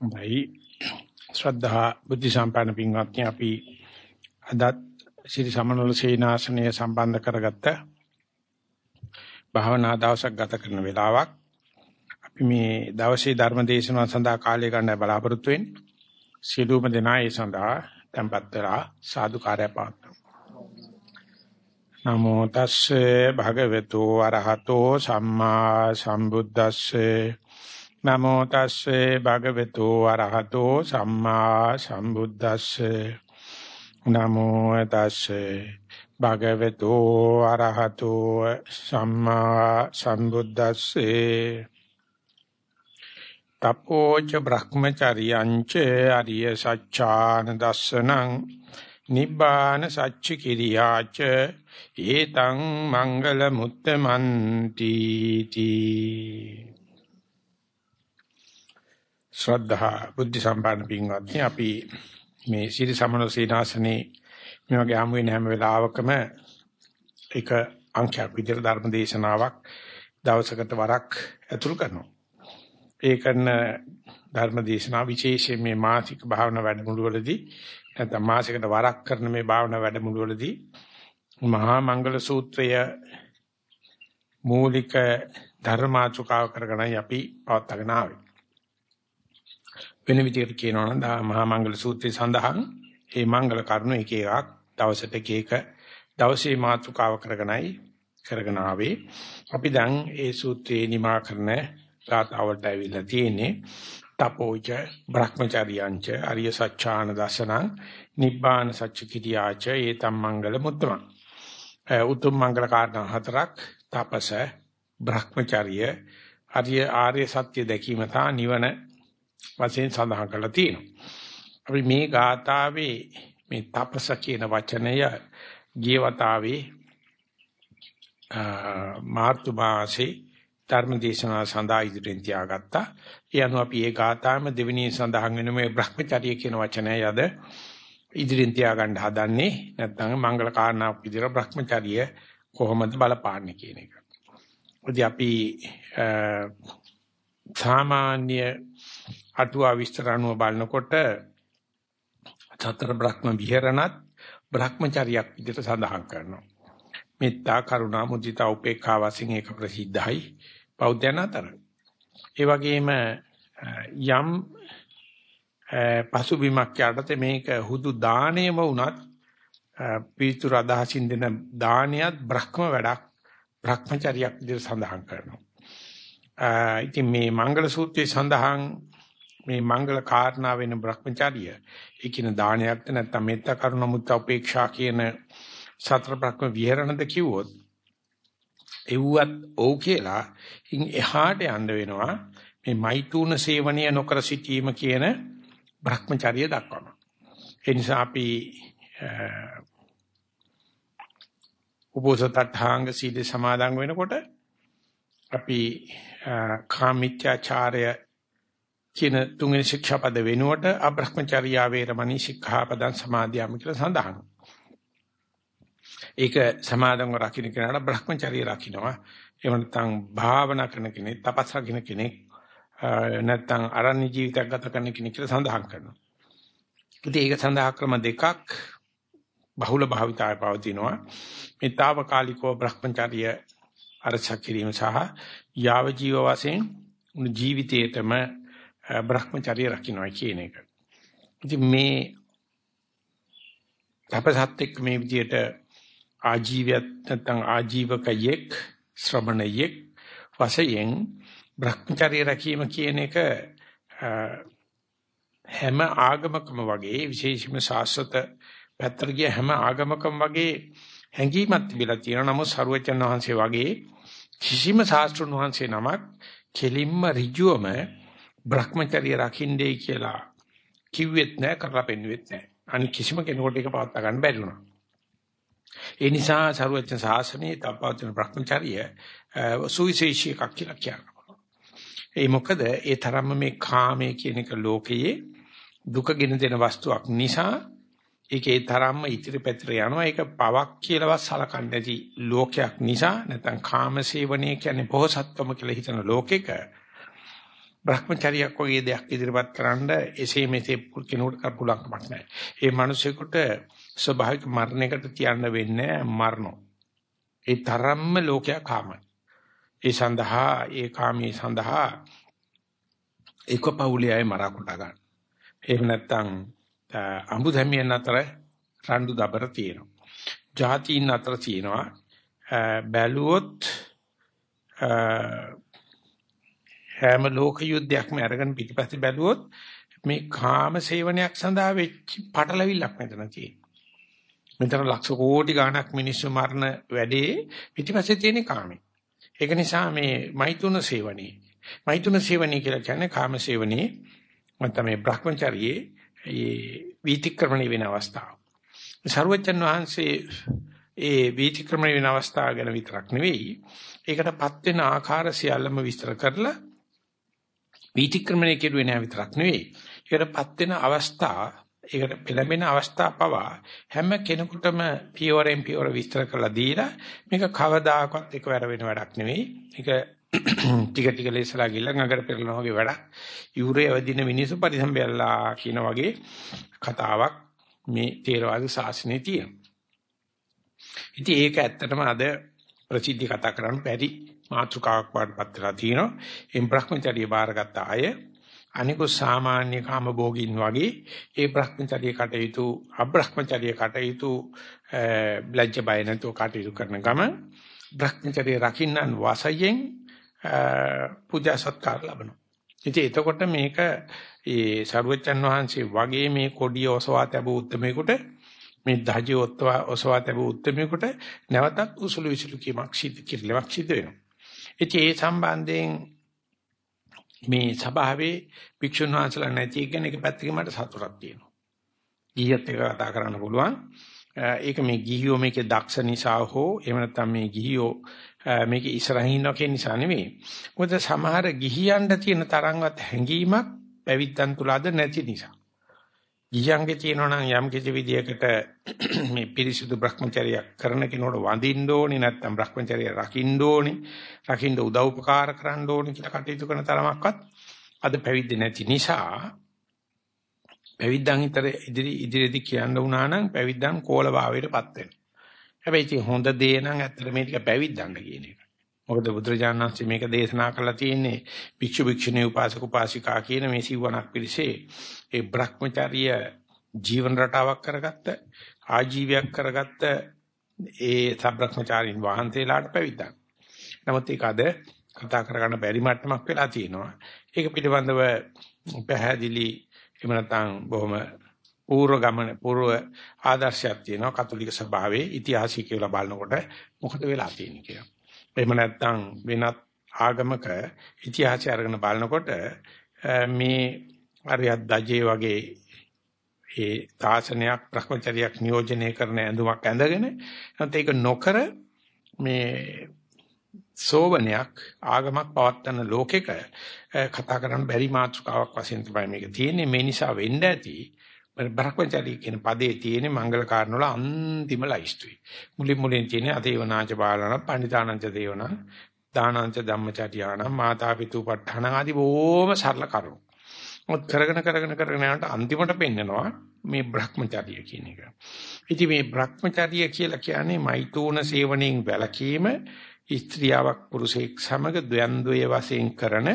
හොඳයි. ශ්‍රද්ධා බුද්ධ සම්පන්න පින්වත්නි අපි අදත් ශ්‍රී සමනෝල සේනාසනය සම්බන්ධ කරගත්ත භාවනා දවසක් ගත කරන වෙලාවක්. අපි මේ දවසේ ධර්ම දේශනාව සඳහා කාලය ගන්න බලාපොරොත්තු වෙන්නේ. සියලුම දෙනා ඒ සඳහා tempත් වෙලා සාදුකාරය පාත්තු නමෝ තස්සේ භගවතු අරහතෝ සම්මා සම්බුද්දස්සේ. නමෝ තස්සේ භගවතු අරහතෝ සම්මා සම්බුද්දස්සේ. නමෝ තස්සේ භගවතු අරහතෝ සම්මා සම්බුද්දස්සේ. තපෝච බ්‍රහ්මචරියංච අරිය සච්ඡාන දස්සනං. නිබ්බාන සච්ච කිරියාච ඒතං මංගල මුත්තමන්ති තී. ශ්‍රද්ධා බුද්ධ සම්පන්න පින්වත්නි අපි මේ සිරි සමන සීනාසනේ මේ වගේ හමු වෙන හැම වෙලාවකම එක අංකයක් විදිහට ධර්ම දේශනාවක් දවසකට වරක් ඇතුළු කරනවා. ඒ කරන ධර්ම දේශනාව විශේෂයෙන් මේ මාසික භාවනා වැඩමුළුවලදී නැත්නම් මාසිකට වරක් කරන මේ භාවනා වැඩමුළුවලදී මහා මංගල සූත්‍රය මූලික ධර්මාචුකාව කරගෙනයි අපි පවත්වාගෙන ආවේ. වෙන විදිහට කියනවා නම් මහා මංගල සූත්‍රයේ සඳහන් මේ මංගල කරුණු එක එකක් දවසට එක එක දවසේ මාතෘකාව කරගෙනයි කරගෙන ආවේ. අපි දැන් ඒ සූත්‍රයේ නිමා කරන ගාථාවලට ඇවිල්ලා තියෙන්නේ තපෝච බ්‍රහ්මචාරියංච අරිය සත්‍යාන දසනං නිබ්බාන සච්ච කිරියාච ඒතම් මංගල මුත්තම. උතුම් මංගල කාරණා හතරක් තපස බ්‍රහ්මචාරිය අරිය ආර්ය සත්‍ය දැකීම තා නිවන වශයෙන් සඳහන් කරලා තියෙනවා. අපි මේ ගාථාවේ මේ තපස කියන වචනය ගියවතාවේ මාර්තු මාසේ ධර්ම දේශනාව සඳහා ඉදිරියෙන් තියාගත්තා. ඒ අනුව අපි ඒ ගාථාම දෙවෙනි සඳහන් වෙන මේ Brahmacharya කියන වචනය යද ඉදිරියෙන් තියාගන්න හදන්නේ නැත්නම් මංගල කාරණාවක් විදිහට Brahmacharya කොහොමද බලපාන්නේ කියන එක. ඉතින් අපි සාමාන්‍ය අටුවා විස්තර අනුව බලනකොට සතර බ්‍රහ්ම විහරණත් බ්‍රහ්මචර්යයක් විදිහට සඳහන් කරනවා. මෙත්තා කරුණා මුදිතා උපේක්ඛා වශයෙන් ඒක ප්‍රසිද්ධයි බෞද්ධයන් අතර. ඒ වගේම යම් පසුබිමක් යටතේ මේක හුදු දාණයම වුණත් පිටුර අදහසින් දෙන දානයත් බ්‍රහ්ම වැඩක් බ්‍රහ්මචර්යයක් විදිහට සඳහන් කරනවා. ඉතින් මේ මංගල සූත්‍රයේ සඳහන් මේ මංගල කාරණා වෙන Brahmacharya. ඒ කියන දානයක්ද නැත්නම් මෙත්ත කරුණ මුත්ත උපේක්ෂා කියන සතර බ්‍රහ්ම විහරණද කිව්වොත් එව්වත් ඔව් කියලා ඉන් එහාට යන්න වෙනවා මේ මෛතුන සේවනය නොකර සිටීම කියන Brahmacharya දක්වනවා ඒ නිසා අපි උපෝසතඨාංග සීල සමාදන් වෙනකොට අපි කාමිත්‍යාචාරය කියන තුන්වෙනි ශික්ෂාපද වෙනුවට අබ්‍රහ්මචර්යා වේරමණී ශික්ෂාපදං සමාදියාම කියලා සඳහන්. ඒක සමාදන්ව රකින්න කෙනාට බ්‍රහ්මචර්ය රකින්නවා. එහෙම නැත්නම් භාවනා කරන කෙනෙක්, තපස් රකින්න කෙනෙක්, නැත්නම් අරණ්‍ය ජීවිතයක් ගත කරන කෙනෙක් කියලා සඳහන් කරනවා. ඉතින් ඒක සඳහා ක්‍රම දෙකක් බහුල භාවිතාය පවතිනවා. මේ తాවකාලිකව බ්‍රහ්මචර්ය අරසක් කිරීම සහ යාව ජීව වශයෙන් ජීවිතයේතම බ්‍රහ්මචර්ය රකින්නයි කියන එක. ඉතින් මේ අපසත් එක්ක මේ විදියට ආජීවයත් නැත්නම් ආජීවකයෙක් ශ්‍රමණයෙක් වශයෙන් බ්‍රහ්මචර්ය රැකීම කියන එක හැම ආගමකම වගේ විශේෂයෙන්ම සාස්වත පැත්තට ගිය හැම ආගමකම වගේ හැඟීමක් තිබිලා තියෙනවා. නමුත් සරුවචන් වහන්සේ වගේ කිසිම ශාස්ත්‍රුන් වහන්සේ නමක් කෙලින්ම ඍජුවම Brahmacharya රකින්නේ කියලා කිව්වෙත් නෑ කරලා පෙන්වෙත් නෑ. අනික කිසිම කෙනෙකුට ඒක පවත් ගන්න බැරි වුණා. ඒ නිසා සරුවචන ශාසනයේ තපවතුන Brahmacharya සුවිශේෂී එකක් කියලා කියනවා. ඒ මොකද ඒ තරම්ම මේ කාමයේ කියන එක ලෝකයේ දුක ගෙන දෙන වස්තුවක් නිසා ඒකේ තරම්ම ඉතිරි පැතිර යනවා ඒක පවක් කියලාවත් සලකන්නේ නැති ලෝකයක් නිසා නැත්නම් කාමසේවණය කියන්නේ පොහසත්කම කියලා හිතන ලෝකෙක භ්‍රමචරියක් වගේ දෙයක් ඉදිරිපත් කරන්න එසේ මෙසේ කෙනෙකුට පුළුවන්කමක් නැහැ. ඒ මිනිසෙකුට ස්වභාවික මරණයකට තියන්න වෙන්නේ මරණෝ. ඒ තරම්ම ලෝකයා කාමයි. ඒ සඳහා ඒ කාමී සඳහා එක පවුලේ අය මරා කොට ගන්න. එහෙම නැත්නම් අඹු දැමියන් අතර රණ්ඩු දබර තියෙනවා. ජාතීන් අතර තියෙනවා. බැලුවොත් හැම ලෝක යුද්ධයක්ම අරගෙන පිටිපස්සේ බැලුවොත් මේ කාම සේවනයක් සඳහා වෙච්ච පටලවිල්ලක් මෙතන තියෙනවා. මෙතන ලක්ෂ කෝටි ගණක් මිනිස්සු මරණ වැඩේ පිටිපස්සේ තියෙන කාමේ. ඒක නිසා මේ මෛතුන සේවනයේ මෛතුන සේවනයේ කියලා කියන්නේ කාම සේවනයේ මත මේ භ්‍රමචාරියේ ඒ වීතික්‍රමණය වෙන අවස්ථාව. සර්වජන් වහන්සේ ඒ වීතික්‍රමණය වෙන අවස්ථාව ගැන විතරක් නෙවෙයි ඒකටපත් වෙන ආකාර සියල්ලම විස්තර කරලා වීතික්‍රමණය කෙරුවේ නෑ විතරක් නෙවෙයි ඒකටපත් වෙන අවස්ථා ඒකට පෙළඹෙන අවස්ථා පවා හැම කෙනෙකුටම පියවරෙන් පියවර විස්තර කරලා දීලා මේක කවදාකවත් එකවර වෙන වැඩක් නෙවෙයි. ඒක ටික ටික ලේසලා ගිල්ල නගර පෙරලන වගේ වැඩක්. යුරේ අවදින මිනිස්සු පරිසම්බයල්ලා කියන වගේ කතාවක් මේ තේරවාද ශාසනයේ තියෙනවා. ඉතින් ඒක ඇත්තටම අද ප්‍රසිද්ධ කතා කරන්න බැරි මාතෘකාවක් වඩපත් වෙලා තියෙනවා. එම් බ්‍රහ්මචර්ය බාරගත්ත අය අනිකුත් සාමාන්‍ය කාම භෝගින් වගේ ඒ භ්‍රමචර්ය කටයුතු අබ්‍රහ්මචර්ය කටයුතු ලැජ්ජ බය නැතුව කටයුතු කරන ගම භ්‍රමචර්ය රකින්නන් වාසයෙන් පූජා සත්කාර ලබනවා. ඉතින් එතකොට මේක ඒ සරුවච්චන් වහන්සේ වගේ මේ කොඩිය ඔසවා තැබු උත්මේකට මේ ධජය ඔසවා තැබු උත්මේකට නැවතත් උසුළු විසුළු කීමක් සිද්ධ කිරිලක් සිද්ධ වෙනවා. ඉතින් ඒ සම්බන්ධයෙන් මේ සභාවේ භික්ෂුන් වහන්සේලා නැති එක ගැන එක පැත්තකින් මට සතුටක් තියෙනවා. ගිහියත් එක කතා කරන්න පුළුවන්. ඒක මේ ගිහියෝ මේකේ දක්ෂ නිසා හෝ එහෙම නැත්නම් මේ ගිහියෝ මේකේ ඉස්සරහින් ඉන්නවා කියන නිසා නෙමෙයි. මොකද සමහර ගිහියන්ට තියෙන තරම්වත් හැඟීමක් පැවිද්දන් තුලද නැති නිසා. ගිහියන්ගේ තියෙනවා නම් යම් කිසි විදියකට මේ පිරිසුදු Brahmacharya කරන කෙනෙකුට වඳින්න ඕනේ නැත්නම් Brahmacharya රකින්න ඕනේ රකින්න උදව් උපකාර කරන්න ඕනේ කියලා කටයුතු කරන තරමක්වත් අද පැවිද්ද නැති නිසා පැවිද්දන් ඉතර ඉදිරි ඉදිරියේදී කියන්න වුණා නම් පැවිද්දන් කෝල භාවයටපත් වෙනවා. හැබැයි ඉතින් හොඳ දේ නම් ඇත්තට මේ ටික පැවිද්දන්න කියන එක. මොකද බුදුරජාණන් වහන්සේ මේක දේශනා කළා තියෙන්නේ භික්ෂු භික්ෂුණී උපාසක උපාසිකා කියන මේ සිවණක් පිළිසේ ඒ Brahmacharya ජීවන රටාවක් කරගත්ත ආජීවයක් කරගත්ත ඒ සබ්‍රහ්මචාරින් වහන්සේලාට පැවිද්දා. නමුත් ඒක අද කතා කරගන්න බැරි මට්ටමක් වෙලා තියෙනවා. ඒක පිළිබඳව පැහැදිලි එහෙම නැත්නම් බොහොම පූර්ව ගමන පූර්ව ආදර්ශයක් තියෙනවා කතෝලික සභාවේ ඉතිහාසය කියලා බලනකොට මොකද වෙලා තියෙන්නේ කියලා. එහෙම නැත්නම් වෙනත් ආගමක ඉතිහාසය අරගෙන බලනකොට මේ අරියත් දජේ වගේ ඒ තාසනයක් භ්‍රමචරියක් නියෝජනය කරන ඇඳුමක් ඇඳගෙන නැත්නම් ඒක නොකර මේ සෝවනයක් ආගමක් පවත්තන ලෝකෙක කතා කරන්න බැරි මාතෘකාවක් වශයෙන් තමයි මේක තියෙන්නේ. මේ නිසා වෙන්න ඇති බ්‍රහ්මචාරී කියන පදේ තියෙන මංගල කාරණවල අන්තිම ලයිස්තුයි. මුලින් මුලින් තියෙන අදේවනාච බාලන පණිතානංච දේවන දානංච ධම්මචාරියාණ මාතා පිතු ප ဋ ාණ ආදී බොහොම සරල කරුණු. මොකද කරගෙන කරගෙන කරගෙන යනකොට අන්තිමට පෙන්නනවා මේ Brahmacharya කියන එක. ඉතින් මේ Brahmacharya කියලා කියන්නේ මෛතුන සේවණයෙන් වැළකීම ස්ත්‍රියාවක් පුරුෂයෙක් සමග ද්වන්ද්වය වශයෙන් කරන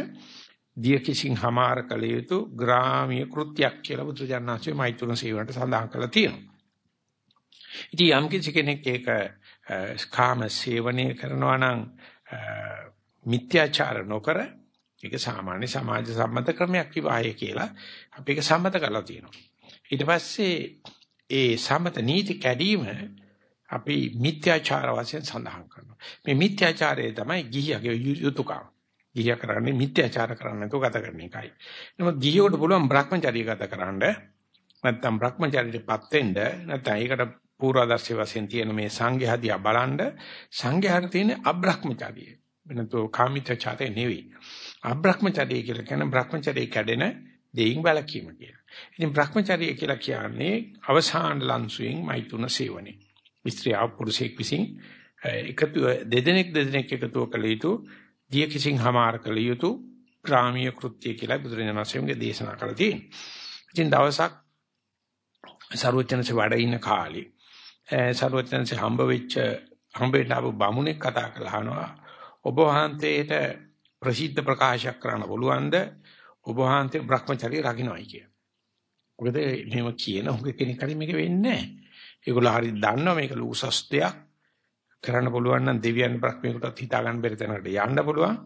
දිය කිසිං හමාර කළ යුතු ග්‍රාමීය කෘත්‍යයක් කියලා බුදුජානනාංශයේ මෛත්‍රුණ සේවනට සඳහන් කරලා තියෙනවා. ඉතින් යම් කිසි කෙනෙක් ඒක කාම සේවනය කරනවා නම් මිත්‍යාචාර නොකර ඒක සාමාන්‍ය සමාජ සම්මත ක්‍රමයක් විවාහය කියලා අපි ඒක සම්මත කරලා තියෙනවා. ඊට පස්සේ ඒ සම්මත නීති කැඩීම අපි මිත්‍යාචාර වශයෙන් සඳහන් කරනවා. මේ මිත්‍යාචාරය තමයි ගිහියගේ යුතුයකම. ගිහියා කරන්නේ මිත්‍යාචාර කරන්නේ නැතුව ගත කරන එකයි. නමුත් ගිහියෙකුට පුළුවන් Brahmacharya ගත කරන්න නැත්නම් Brahmacharyaටපත් වෙන්න නැත්නම් ඒකට පූර්වාදර්ශය වශයෙන් තියෙන මේ සංඝයාදියා බලන්න සංඝයාට තියෙන අබ්‍රහ්මචාරිය. වෙනතෝ කාමිතචාරය නෙවෙයි. අබ්‍රහ්මචාරිය කියලා කියන Brahmacharya කැඩෙන දෙයින් වැළකීම කියලා. ඉතින් Brahmacharya කියලා කියන්නේ අවසාන ලන්සුවෙන් මෛතුන සේවනේ. ස්ත්‍රිය පුරුෂයෙක් විසින් එකතු දෙදෙනෙක් දෙදෙනෙක් එකතුව කළ යුතු දිය කිසිං හමාර කළ යුතු ග්‍රාමීය කෘත්‍ය කියලා බුදුරජාණන් වහන්සේගේ දේශනා කරලා තියෙනවා. ඉතින් දවසක් සරුවචනසේ වැඩ ඉන්න කාලේ සරුවචනසේ හම්බ වෙච්ච හම්බෙන්න ආපු බමුණෙක් කතා කරලා අහනවා ඔබ වහන්සේට ප්‍රසිද්ධ ප්‍රකාශයක් කරන්න පුළුවන්ද ඔබ වහන්සේ Brahmacharya රකින්නයි කිය. මොකද එහෙම කියන උග කෙනෙක් හරි මේක වෙන්නේ නැහැ. ඒගොල්ලෝ හරි දන්නවා මේක ලූසස් දෙයක් කරන්න පුළුවන් නම් දෙවියන් බ්‍රහ්මයෙකුටත් හිතා ගන්න බැරි තැනකට යන්න පුළුවන්.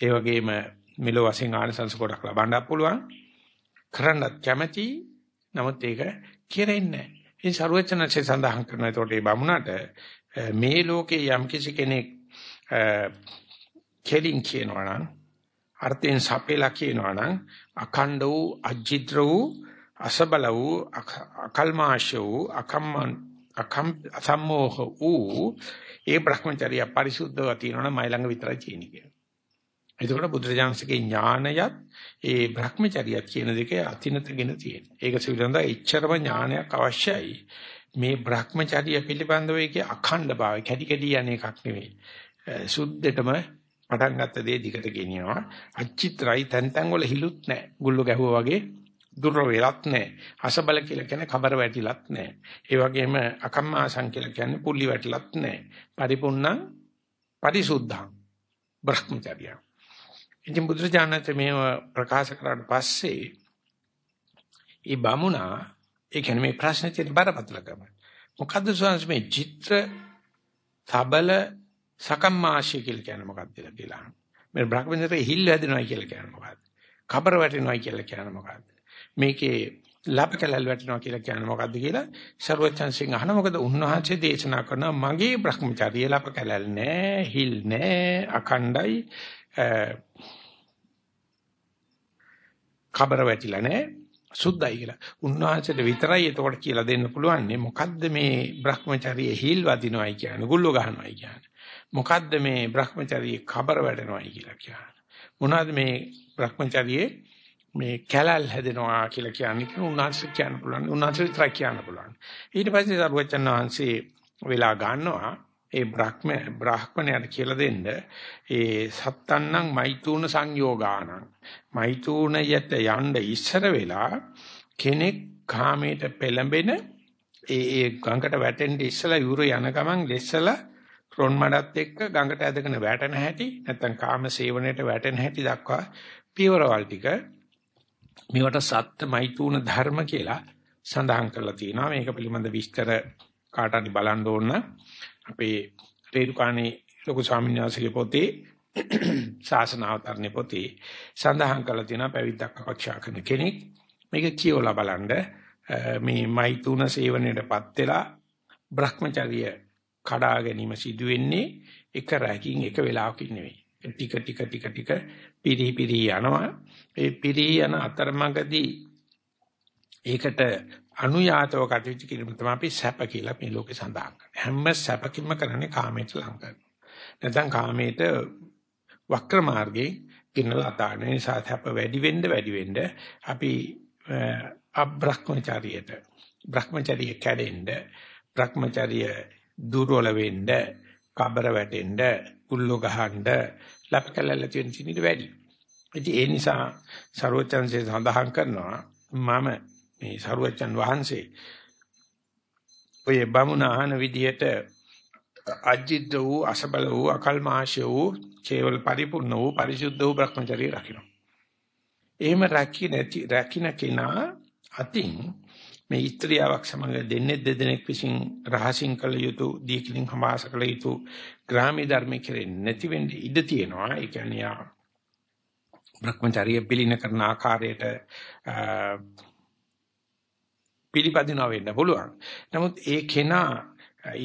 ඒ වගේම මෙලෝ වශයෙන් ආනසංස කොටක් ලබන්නත් පුළුවන්. කරන්නත් කැමැති. නමුත් ඒක කෙරෙන්නේ නැහැ. ඉතින් සරුවචනසේ සඳහන් කරන එතකොට මේ බමුණට මේ ලෝකේ යම් කිසි කෙනෙක් කෙලින් කියනවා නම් අර්ථයෙන් සපේලා කියනවා නම් අඛණ්ඩ වූ අජිත්‍ර වූ අසබල වූ අකල්මාශ වූ අකම්මන් අකම් අසම්මෝහ වූ ඒ Brahmacharya පරිසුද්ධව තියෙනවා නම් මයි ළඟ විතරයි තියෙන්නේ කියලා. එතකොට බුදුරජාණන්සේගේ ඥානයත් ඒ Brahmacharya කියන දෙකේ අතිනතගෙන තියෙනවා. ඒක පිළිබඳව ඉච්ඡරම ඥානයක් අවශ්‍යයි. මේ Brahmacharya පිළිබඳව ඒකේ අඛණ්ඩ භාවය කැටි කැටි යන එකක් නෙවෙයි. සුද්ධෙටම පටන් ගත්ත දේ දිගට ගෙනියනවා. අච්චිත්‍රයි තැන් තැන් වල හිලුත් නැහැ. ගුල්ල ගැහුවා වගේ දුර වෙලත් නැහැ. අසබල කියලා කියන්නේ කබර වැටිලත් නැහැ. ඒ වගේම අකම්මාසං කියලා කියන්නේ පුල්ලි වැටිලත් නැහැ. පරිපූර්ණ පරිසුද්ධං බ්‍රහ්මචර්ය. ඉතින් බුදුරජාණන් මේව ප්‍රකාශ කරාට පස්සේ ඒ බමුණා ඒ කියන්නේ මේ ප්‍රශ්නේ තියෙන බරපතලකම. මොකද්ද ස්වාමීන් මේ චිත්‍ර තබල සකම්මාශය කියලා කියන්නේ මොකක්ද කියලා. මේ බ්‍රහ්මචර්යයේ හිල් වැදෙනවා කියලා කියන්නේ මොකක්ද? කබර වැටෙනවා කියලා කියන්නේ මොකක්ද? මේකේ ලපකලල් වැටෙනවා කියලා කියන්නේ මොකද්ද කියලා ਸਰවචන්සිං අහන මොකද උන්වහන්සේ දේශනා කරන මගේ බ්‍රහ්මචර්යය ලපකලල් නෑ හිල් නෑ අඛණ්ඩයි කබර වැටිලා නෑ සුද්ධයි කියලා. උන්වහන්සේට විතරයි එතකොට කියලා දෙන්න පුළුවන් නේ මොකද්ද මේ Brahmacharya හිල් වදිනවයි කියන්නේ ගුල්ල ගහනවයි කියන්නේ. මොකද්ද මේ Brahmacharya කබර වැටෙනවයි කියලා කියන්නේ. මොනවද මේ Brahmacharya මේ කැලල් හැදෙනවා කියලා කියන්නේ උන්වහන්සේ කියන්න පුළුවන්. උන්වහන්සේ විතරයි කියන්න පුළුවන්. ඊට පස්සේ සරුවචන් වහන්සේ වෙලා ගන්නවා ඒ බ්‍රහ්ම බ්‍රාහ්මණයට කියලා දෙන්න ඒ සත්තන්නම් මෛතුන සංයෝගානං මෛතුනයට යන්න ඉස්සර වෙලා කෙනෙක් කාමයට පෙළඹෙන ඒ ඒ ගඟට වැටෙන්න ඉස්සලා යුර යන ගමන් ලෙස්සලා රොන් මඩත් එක්ක ගඟට ඇදගෙන වැටෙන හැටි නැත්නම් කාම සේවනයේට වැටෙන හැටි දක්වා පියවරවල් ටික මේවට සත්‍ය මෛතුන ධර්ම කියලා සඳහන් කරලා තියෙනවා. මේක පිළිබඳ විස්තර කාට හරි බලන්න ඕන. අපේ රේරුකාණේ ලොකු ස්වාමීන් වහන්සේගේ පොතේ ශාසන අවතරණේ පොතේ සඳහන් කරලා තියෙනවා පැවිද්දක් අපේක්ෂා කරන කෙනෙක්. මේක කියවලා බලන්න මේ මෛතුන සේවනයේටපත් වෙලා Brahmacharya කඩා ගැනීම සිදු වෙන්නේ එක රැකින් එක වෙලාවකින් නෙවෙයි. ටික ටික ටික ටික පිරි පිරි යනවා. ඒ පිරි යන අතරමඟදී ඒකට අනුයාතව කටයුතු කිරීම තමයි අපි සැප කියලා මේ ලෝකේ සඳහන් කරන්නේ. හැම සැපකින්ම කරන්නේ කාමයට ලං කරනවා. නැත්නම් කාමයට වක්‍ර මාර්ගේ කිනලා අතාන නිසා සැප වැඩි වෙන්න වැඩි වෙන්න අපි අබ්‍රහ්මචාරියට බ්‍රහ්මචාරිය කැඩෙන්න බ්‍රහ්මචාරිය දුර්වල වෙන්න, කබර වැටෙන්න, කුල්ලෝ ගහන්න, ලපකලල තියෙන සිනිට වැඩි. ඉතින් ඒ නිසා ਸਰුවචන්සේ සඳහන් කරනවා මම මේ ਸਰුවචන් වහන්සේ ඔය බමුණ අහන විදියට අජිද්ද වූ අසබල වූ අකල්මාශය වූ කේවල පරිපූර්ණ වූ පරිශුද්ධ වූ භ්‍රමචරී රකින්න. එහෙම රැකි නැති රැකින කෙනා අතින් මේ ස්ත්‍රියාවක් සමග දෙන්නේ දෙදෙනෙක් විසින් රහසින් කළ යුතු දීකලින් හමාස කළ යුතු ග්‍රාමී ධර්ම කෙරෙන්නේ නැති වෙන්නේ ඉඩ තියෙනවා. ඒ කියන්නේ ආ භ්‍රමචාරිය පිළින කරන ආකාරයට පිළිපදිනවා වෙන්න පුළුවන්. නමුත් ඒ කෙනා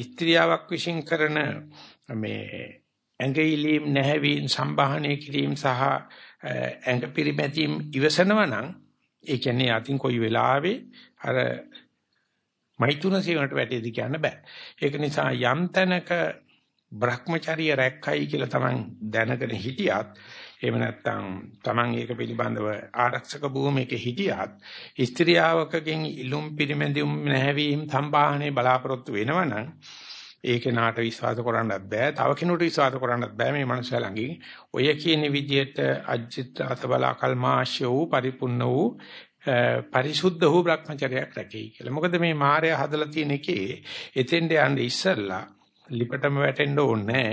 ස්ත්‍රියාවක් විසින් කරන මේ ඇඟිලීම් නැහැවීම් සම්බාහනය කිරීම සහ ඇඟ පිරිමැදීම් ඉවසනවා නම් ඒ කියන්නේ අතින් කොයි වෙලාවෙ අර මෛතුන සේවනට වැටේද කියන්න බෑ. ඒක නිසා යම් තැනක Brahmacharya රැක්කයි කියලා Taman දැනගෙන හිටියත් එහෙම නැත්නම් Taman ඒක පිළිබඳව ආරක්ෂක භූමියක හිටියත් ස්ත්‍රියාවකගෙන් ඉලුම් පිරිමැදුම් නැහැවීම සම්බාහනේ බලාපොරොත්තු වෙනවනම් ඒ කෙනාට විශ්වාස කරන්නත් බෑ. තව කෙනෙකුට විශ්වාස කරන්නත් බෑ මේ මනුස්සයා ළඟින්. ඔය කියන විදිහට අජිත් අතබල කල්මාශ්‍ය වූ පරිපූර්ණ වූ පරිසුද්ධ වූ භ්‍රමචර්යයක් රැකෙයි කියලා. මොකද මේ මායя හදලා තියෙන එකේ එතෙන්ට යන්න ඉස්සල්ලා ලිපටම වැටෙන්න ඕනේ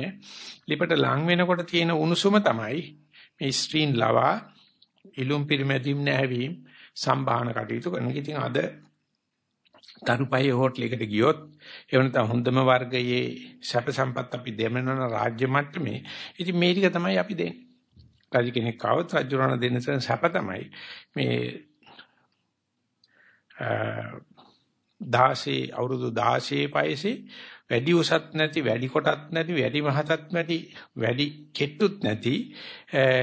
ලිපට ලං වෙනකොට තියෙන උණුසුම තමයි මේ ස්ක්‍රීන් ලවා ඉලුම් පිරිමැදීම් නැහැවීම සම්භාහන කටයුතු කරන. ඉතින් අද තරුපයි හෝටලයකට ගියොත් ඒ වෙනත හොඳම වර්ගයේ සැප සම්පත් අපි දෙමනන රාජ්‍ය මට්ටමේ ඉතින් මේ ටික තමයි අපි දෙන්නේ. රජ කෙනෙක් ආවොත් රජුරණ දෙන්න සැප තමයි මේ 16 අවුරුදු 16 පයසේ වැඩි උසත් නැති වැඩි කොටත් නැති වැඩි මහතත් නැති වැඩි කෙට්ටුත් නැති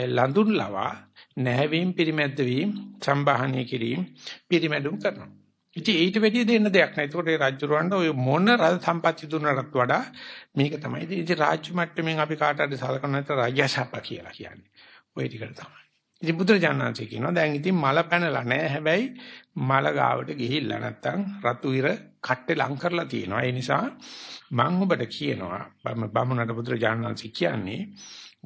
ලඳුන් ලවා නැහැවීම පිරිමැද්ද වීම සම්බාහනය කිරීම පිරිමැදුම් කරනවා. ඉතින් ඊට වැඩිය දෙන්න දෙයක් නැහැ. ඒකට ඒ රාජ්‍යරුවන්ට ඔය මොන රජ සම්පත්‍ති දුන්නටත් වඩා මේක තමයි. ඉතින් රාජ්‍ය මට්ටමින් අපි කාට හරි සලකන නැත්නම් රාජ්‍යසප්ප කියලා කියන්නේ. ওই ටිකට තමයි. ඉතින් බුදුරජාණන්සේ කියනවා දැන් ඉතින් මල පැනලා නැහැ. හැබැයි මල ගාවට ගිහිල්ලා නැත්තම් රතු ඉර කට්ටේ ලං කරලා තියෙනවා. ඒ නිසා මම ඔබට කියනවා බමුණට බුදුරජාණන්සේ කියන්නේ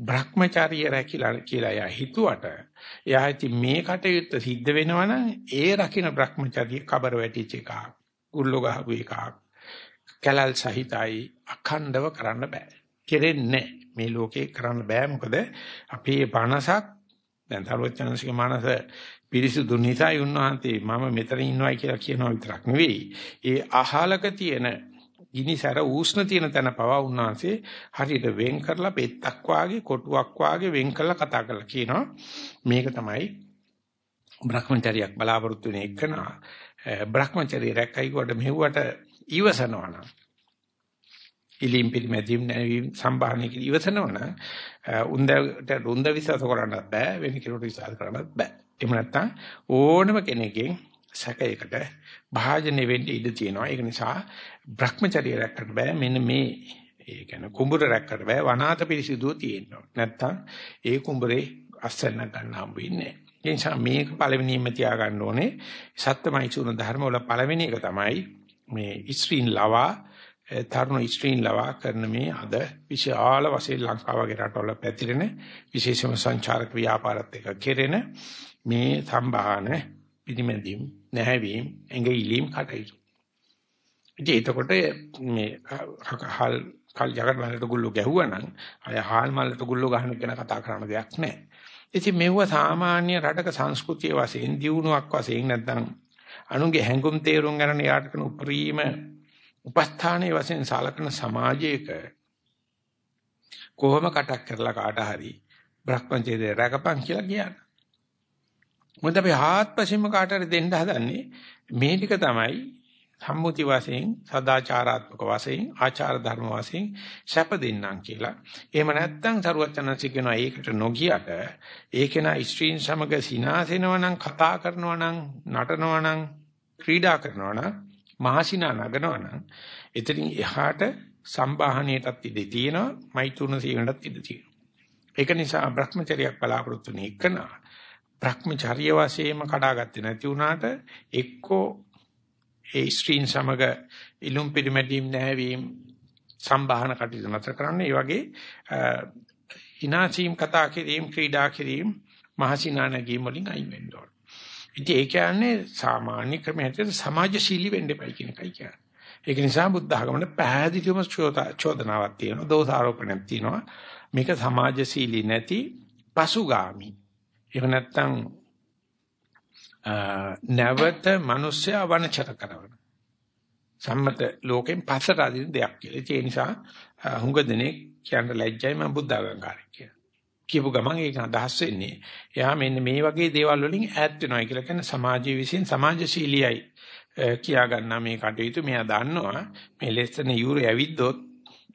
භ්‍රමචාරිය රැකිලා කියලා එයා හිතුවට එයා ඉතින් මේ කටයුත්ත සිද්ධ වෙනවා නම් ඒ රකින්න භ්‍රමචාරිය කබර වැටිච්ච එකක්. උල්ලෝ ගහපු එකක්. කලල් සහිතයි අඛණ්ඩව කරන්න බෑ. කෙරෙන්නේ මේ ලෝකේ කරන්න බෑ මොකද අපේ පනසක් දැන් තරුවචනසික මානස පිරිසුදු නිසායි උන්වහන්සේ මම මෙතන ඉන්නවයි කියලා කියනවා විතරක් නෙවෙයි. ඒ අහලක තියෙන ගිනිසර ඌෂ්ණ තියෙන තැන පවා උන්වහන්සේ හරියට වෙන් කරලා පෙත්තක් වාගේ කොටුවක් වාගේ වෙන් කරලා කතා කරලා කියනවා. මේක තමයි බ්‍රහ්මචාරියක් බලාපොරොත්තු වෙන එකනා බ්‍රහ්මචාරිය රැකයි කොට මෙව්වට ඉවසනවා නම් ඉලිම් පිළිමැදීම් නැවීම් සම්භාහනය කියලා ඉවසනවා නම් උන්දට උන්ද විශ්වාස කරන්නත් බෑ වෙන කෙනෙකුට විශ්වාස කරන්නත් බෑ. එහෙම නැත්නම් ඕනම කෙනෙක්ගෙන් සැකයකට භාජනය වෙන්න ඉඩ තියෙනවා. ඒක නිසා Brahmacharya රැක්කට බෑ. මෙන්න මේ ඒ කියන්නේ කුඹුර රැක්කට බෑ. වනාත පිරිසිදුව තියෙනවා. නැත්තම් ඒ කුඹුරේ අස්සන්න ගන්න හම්බ වෙන්නේ නැහැ. ඒ නිසා මේක පළවෙනියෙන්ම තියාගන්න ඕනේ. සත්‍යමයි චුන ධර්ම වල පළවෙනි එක තමයි මේ ඉස්ත්‍රීන් ලවා තරුණ ස්ත්‍රීන් ලවා කරන මේ අද විශාල වශයෙන් ලංකාව වගේ රටවල පැතිරෙන විශේෂම සංචාරක ව්‍යාපාරات එක කෙරෙන මේ සම්භාහන පිළිමැදීම් නැහැවීම ඇඟිලිම් කටයුතු. ඉතින් එතකොට මේ හල් කල් జగත් මලට ගුල්ලෝ ගැහුවා නම් අය හාල් මලට ගුල්ලෝ ගහන කෙන කතා කරන දෙයක් නැහැ. ඉතින් මෙවුව සාමාන්‍ය රටක සංස්කෘතිය වශයෙන් දියුණුවක් වශයෙන් නැත්නම් අනුගේ හැඟුම් තේරුම් ගන්න යාට කරන උපරිම උපස්ථානයේ වශයෙන් සලකන සමාජයක කොහොම කටක් කරලා කාට හරි බ්‍රහ්මචර්යය රැකපන් කියලා කියන්නේ. මොකද අපි හාත්පසින්ම කාට හරි දෙන්න හදන්නේ මේ ටික තමයි සම්මුති වශයෙන් සදාචාරාත්මක වශයෙන් ආචාර ධර්ම වශයෙන් සැප දෙන්නම් කියලා. එහෙම නැත්නම් සරුවචනන්සේ කියනවා ඒකට නොගියට ඒකේන ස්ත්‍රීන් සමග සිනාසෙනවා නම් කතා කරනවා නම් නටනවා නම් ක්‍රීඩා කරනවා නම් මහසිනා නගනවා නම් එතනින් එහාට සම්බාහණයටත් ඉඩ තියෙනවා මෛතුන සීවණටත් ඉඩ තියෙනවා. ඒක නිසා Brahmacharya බලාපොරොත්තු වෙන එකනා Brahmacharya වශයෙන්ම කඩාගත්තේ නැති වුණාට එක්කෝ ඒ ස්ත්‍රීන් සමග ඉලුම් පිරිමැදීම් නැහැවීම සම්බාහන කටයුතු නැතර කරන්න. ඒ වගේ හිනාසීම් කතා කිරීම ක්‍රීඩා කිරීම මහසිනා නැගීම් වලින් අයින් වෙන්න ඕන. ඉතින් ඒ කියන්නේ සාමාන්‍ය ක්‍රමයට සමාජශීලී වෙන්න එපයි කියන එකයි කියන්නේ. ඒක නිසා බුද්ධ ආගමනේ පැහැදිලිවම චෝදනාවක් තියෙනවා, දෝෂාරෝපණයක් තියෙනවා. මේක සමාජශීලී නැති පසුගාමි. එහෙම නැත්නම් නැවත මිනිස්සයා වනචර කරන සම්මත ලෝකෙන් පස්සට අදින දෙයක් කියලා. ඒ නිසා හුඟ දෙනෙක් කියන්න ලැජ්ජයි මම බුද්ධ ආගම්කාරයෙක් කියලා. කියපු ගමන් ඒක අදහස් වෙන්නේ. එයා මෙන්න මේ වගේ දේවල් වලින් ඈත් වෙනවා කියලා කියන සමාජයේ විසින් සමාජශීලියයි කියා ගන්නා මේ කටයුතු මෙයා දන්නවා මේ ලෙස්සන යූරෝ ඇවිද්දොත්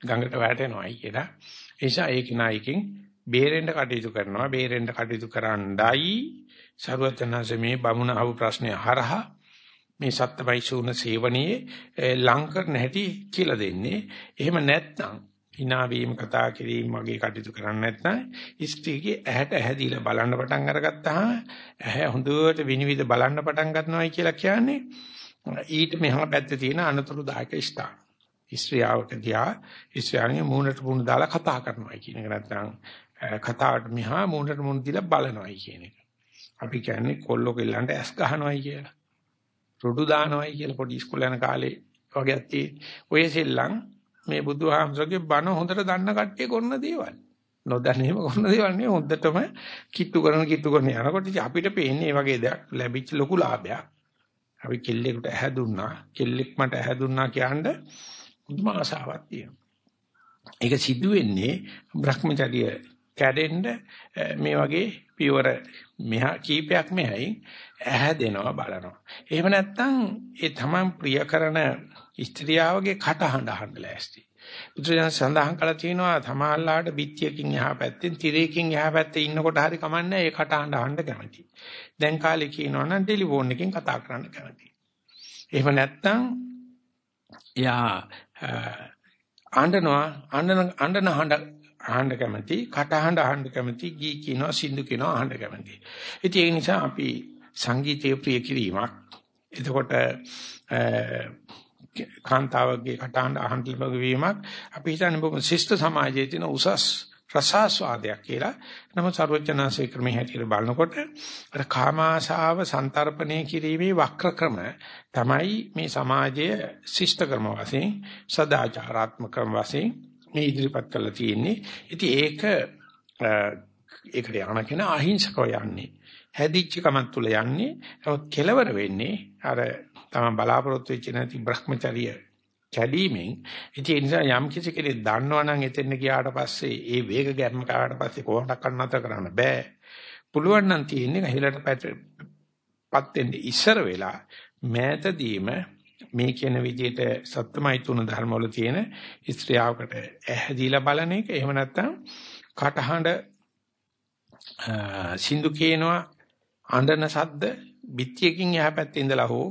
ගඟට වැටෙනවායි කියලා. ඒ නිසා ඒක නායකෙන් බේරෙන්න කටයුතු කරනවා. බේරෙන්න කටයුතු කරන්නයි සරුවචනanse මේ බමුණ අහපු ප්‍රශ්නය හරහා මේ සත්‍යවයිසුන සේවනයේ ලංකර නැටි කියලා දෙන්නේ. එහෙම නැත්නම් hina වීම කතා කිරීම වගේ කටයුතු කරන්නේ නැත්නම් ස්ත්‍රීගේ ඇහැට ඇහැදීලා බලන්න පටන් අරගත්තාම ඇහැ හොඳට විනිවිද බලන්න පටන් ගන්නවායි කියලා කියන්නේ ඊට මෙහා පැත්තේ තියෙන අනතුරුදායක ස්ථාන. ස්ත්‍රියවට ගියා ස්ත්‍රියන්ගේ මූණට මූණ දාලා කතා කරනවා කියන එක නැත්නම් කතාවට මෙහා මූණට මූණ දීලා බලනවායි කියන එක. අපි කියන්නේ කොල්ලෝ කෙල්ලන්ට ඇස් ගහනවායි කියලා. රොඩු දානවායි කියලා පොඩි ඉස්කෝලේ යන කාලේ වගේක් තියෙන්නේ. ඔය සෙල්ලම් මේ බුදුහාමසගේ බණ හොඳට දන්න කට්ටිය කරන දේවල්. නොදැන එහෙම කරන දේවල් නෙවෙයි හොඳටම කිට්ටු කරන කිට්ටු කරන යනකොට අපිට පේන්නේ මේ වගේ දෙයක් ලැබිච්ච ලොකු ලාභයක්. අපි කෙල්ලෙකුට ඇහැ දුන්නා, කෙල්ලෙක් මට ඇහැ දුන්නා කියන්නේ මුදුම ආසාවක් තියෙනවා. ඒක සිදු වෙන්නේ Brahmacharya කැඩෙන්න මේ වගේ පියවර මෙහා කීපයක් මෙහයි ඇහැ දෙනවා බලනවා. එහෙම නැත්නම් ඒ තමන් ප්‍රිය කරන ස්ත්‍රියාවගේ කටහඬ අහන්න ලෑස්ති. බුදුරජාණන් සඳහන් කළා තියෙනවා තමහල්ලාට පිටියකින් එහා පැත්තෙන් තිරයකින් එහා පැත්තේ ඉන්නකොට හරි කමන්නේ ඒ කටහඬ අහන්න කැමති. දැන් කාලේ කියනවා නම් ටෙලිෆෝන් එකෙන් කතා කරන්න කැමති. එහෙම නැත්නම් එයා ආණ්ඩනවා ආණ්ඩන ආණ්ඩන හඬ අහන්න කැමති කටහඬ අහන්න කැමති ගී කියනවා සින්දු කියනවා අහන්න කැමති. ඉතින් ඒ නිසා අපි සංගීතය ප්‍රිය කිරීමක් එතකොට කාන්තාවගේ කටහඬ අහන්න ලැබවීමක් අපි හිතන්නේ බොහොම ශිෂ්ට සමාජයේ තියෙන උසස් රසාස්වාදයක් කියලා. නමුත් සර්වඥාන්සේ ක්‍රමයේ හැටියට බලනකොට අර කාමාශාව සංතරපණය කිරීමේ වක්‍ර ක්‍රම තමයි මේ සමාජයේ ශිෂ්ට ක්‍රම වශයෙන් සදාචාරාත්මක ක්‍රම වශයෙන් මේ ඉදිරිපත් කරලා තියෙන්නේ. ඉතින් ඒක ඒකට යන කෙනා අහිංසකව යන්නේ. හැදිච්ච කමක් තුල යන්නේ. නමුත් කෙලවර වෙන්නේ අර තමයි බලාපොරොත්තු වෙච්ච නැති Brahmacharya කැඩීමෙන් ඉතින් ඒ නිසා යම් කිසි කෙනෙක් දන්නවනම් එතෙන් ගියාට පස්සේ ඒ වේග ගැම්ම කාට පස්සේ කොහොමද කන්නත කරන්න බෑ පුළුවන් නම් තියෙන්නේ ගහිලට පත් වෙන්න ඉස්සර වෙලා මෑතදීම මේ කියන විදිහට සත්‍යමයි තුන ධර්ම වල තියෙන ස්ත්‍රියවකට ඇහැදීලා බලන එක. එහෙම නැත්නම් කටහඬ සින්දු කියනවා අඬන සද්ද පිටියකින් එහා පැත්තේ ඉඳලා හෝ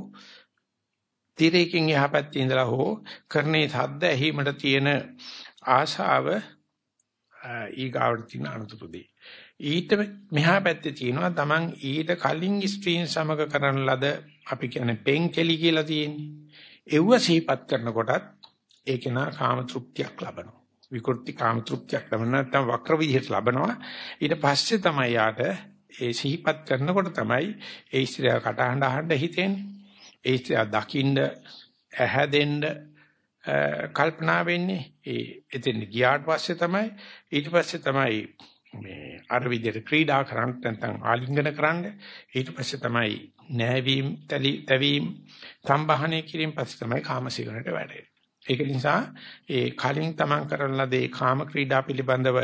තිරයකින් එහා පැත්තේ ඉඳලා හෝ කරන්නේ සද්ද ඇහිමට තියෙන ආශාව ඊගාවට තියෙන අනුතුරුදී. ඊට මෙහා පැත්තේ තියෙනවා Taman ඊට කලින් ස්ක්‍රීන් සමග කරන ලද අපි කියන්නේ පෙන් කෙලි කියලා තියෙන්නේ. එව්ව සිහිපත් කරනකොටත් ඒක නා කාම තෘප්තියක් ලබනවා. විකෘති කාම තෘප්තියක් ලබන නැත්නම් වක්‍ර විදිහට ලබනවා. ඊට පස්සේ තමයි යාට ඒ සිහිපත් කරනකොට තමයි ඒ ස්ත්‍රිය කටහඬ අහන්න හිතෙන්නේ. ඒ දකින්න ඇහැදෙන්න කල්පනා වෙන්නේ. ඒ එතෙන් ගියාට පස්සේ තමයි ඊට පස්සේ තමයි මේ අර විදිහට ක්‍රීඩා කරන්න නැත්නම් ආලිංගන කරන්න. ඊට පස්සේ තමයි නෑවීම තැවීම සම්බහණය කිරීම පස්සේ තමයි කාමසීකරණයට වැඩෙන්නේ ඒක නිසා ඒ කලින් තමන් කරන ලද ඒ කාම ක්‍රීඩා පිළිබඳව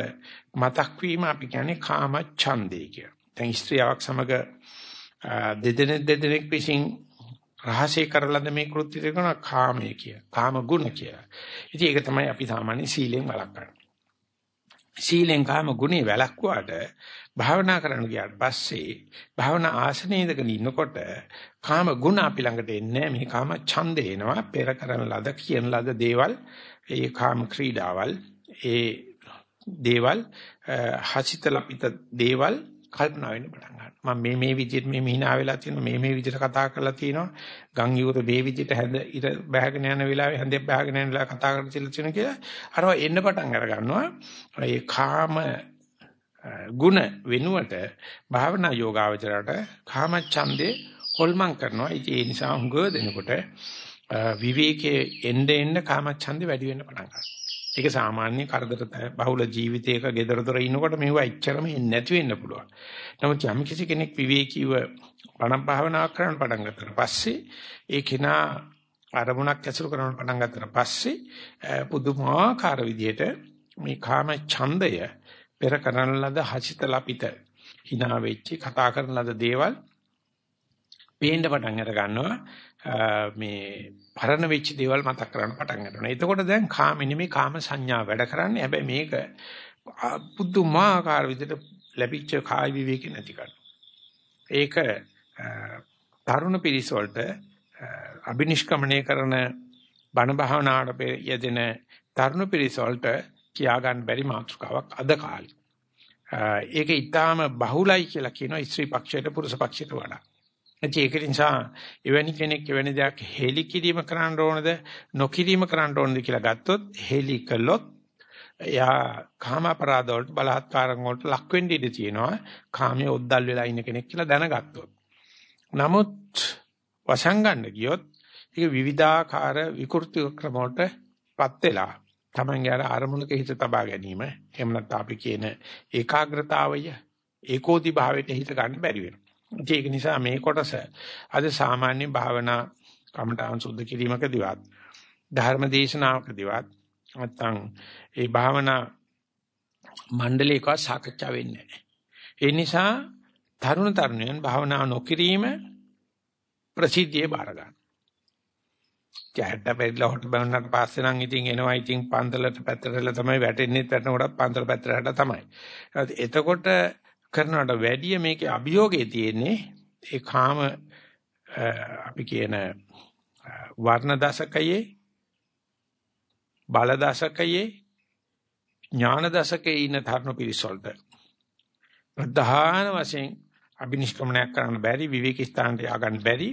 මතක් වීම අපි කියන්නේ කාම ඡන්දේ කියලා. දැන් ස්ත්‍රියක් සමග දෙදෙනෙක් දෙදෙනෙක් විසින් රහසේ කරලද මේ කෘත්‍ය දෙකන කාමයේ කිය. කාම ගුණ කියලා. ඉතින් ඒක තමයි අපි සාමාන්‍ය සීලෙන් වළක්වන්නේ. සීලෙන් කාම ගුණේ වැළක්වාට භාවනා කරන්න ගියාට පස්සේ භාවනා ආසනයේ ඉඳගෙන ඉන්නකොට කාම ගුණ අපි ළඟට එන්නේ මේ කාම ඡන්ද එනවා පෙර කරන ලද කියන ලද දේවල් ඒ කාම ක්‍රීඩාවල් ඒ දේවල් හසිතලපිත දේවල් කල්පනා වෙන්න පටන් ගන්නවා. මම මේ මේ විදිහට මේ මිහිනා වෙලා තියෙනවා මේ මේ විදිහට කතා කරලා තියෙනවා. ගම් යුර මේ විදිහට හැඳ ඉර බහගෙන යන වෙලාවේ හැඳේ බහගෙන යන වෙලාව කතා කරලා තියලා තියෙනවා කියලා අරව එන්න පටන් අර ගන්නවා. ඒ කාම ගුණ වෙනුවට භාවනා යෝගාවචරයට කාම ඡන්දේ හොල්මන් කරනවා. ඒ නිසා හුඟ දෙනකොට විවේකයේ එන්න එන්න කාම ඡන්දේ වැඩි වෙන්න පටන් ගන්නවා. ඒක සාමාන්‍ය කරදර බහුල ජීවිතයක gedara ඉන්නකොට මෙව එච්චරම එන්නේ නැති වෙන්න පුළුවන්. නමුත් යම් කිසි කෙනෙක් විවේකීව පණ භාවනා කරන්න පටන් ගත්තට පස්සේ ඒ කෙනා අරමුණක් ඇසුරු කරන පටන් ගත්තට පස්සේ පුදුමාකාර විදියට මේ කාම ඡන්දය පෙර කරන ලද හසිත ලපිත hina වෙච්ච කතා කරන ලද දේවල් පේන්න පටන් අර ගන්නවා මේ පරණ වෙච්ච දේවල් මතක් කරන්න පටන් ගන්නවා. එතකොට දැන් කාම නෙමෙයි කාම සංඥා වැඩ කරන්නේ. හැබැයි මේක පුදුමාකාර විදිහට ලැබිච්ච කාය විවේක නැති කරනවා. ඒක තරුණ පිරිස වලට අබිනිෂ්ක්‍මණය කරන බණ භාවනාවට යෙදෙන තරුණ පිරිස වලට කියා ගන්න බැරි මාතෘකාවක් අද කාලේ. ඒක ඊටාම බහුලයි කියලා කියනවා ස්ත්‍රී පක්ෂයට පුරුෂ පක්ෂයට වඩා. ඒක නිසා එවැනි කෙනෙක් එවැනි දෙයක් හෙලි කිරීම කරන්න ඕනද නොකිරීම කරන්න ඕනද කියලා ගත්තොත් හෙලි කළොත් එයා කාම අපරාධ වලට බලහත්කාරම් වලට ලක් වෙන්න ඉඩ තියෙනවා කාමයේ ඔද්දල් වෙලා ඉන්න කෙනෙක් කියලා දැනගත්තොත්. නමුත් වසංගන්න ගියොත් ඒක විවිධාකාර විකෘති ක්‍රම වලටපත් වෙලා තමන්ගේ අර අරමුණක හිත තබා ගැනීම එහෙම නැත්නම් අපි කියන ඒකාග්‍රතාවය ඒකෝදි භාවයට හිත ගන්න බැරි වෙනවා. ඒක නිසා මේ කොටස අද සාමාන්‍ය භාවනා කමඨාන් සුද්ධ කිරීමකදීවත් ධර්ම දේශනාවකදීවත් නැත්නම් ඒ භාවනා මණ්ඩලයක සාකච්ඡා වෙන්නේ නැහැ. ඒ නිසා තරුණ තරුණයන් භාවනා නොකිරීම ප්‍රසිද්ධියේ බාර ගන්න. කැඩ බෙදලා හොට බවන්නට පස්සේ නම් ඉතින් එනවා ඉතින් පන්තලට පැත්තටලා තමයි වැටෙන්නේ වැටෙනකොට පන්තල පැත්තට තමයි. එතකොට කරනවට වැඩිය මේකේ අභියෝගයේ තියෙන්නේ ඒ කාම අපි කියන වර්ණ දශකයේ බල දශකයේ ඥාන දශකයේ ඉන්න තරුණ පිරිස වලට ප්‍රධාන වශයෙන් අභිනිෂ්ක්‍මණයක් කරන්න බැරි විවේක ස්ථානට ය아가න්න බැරි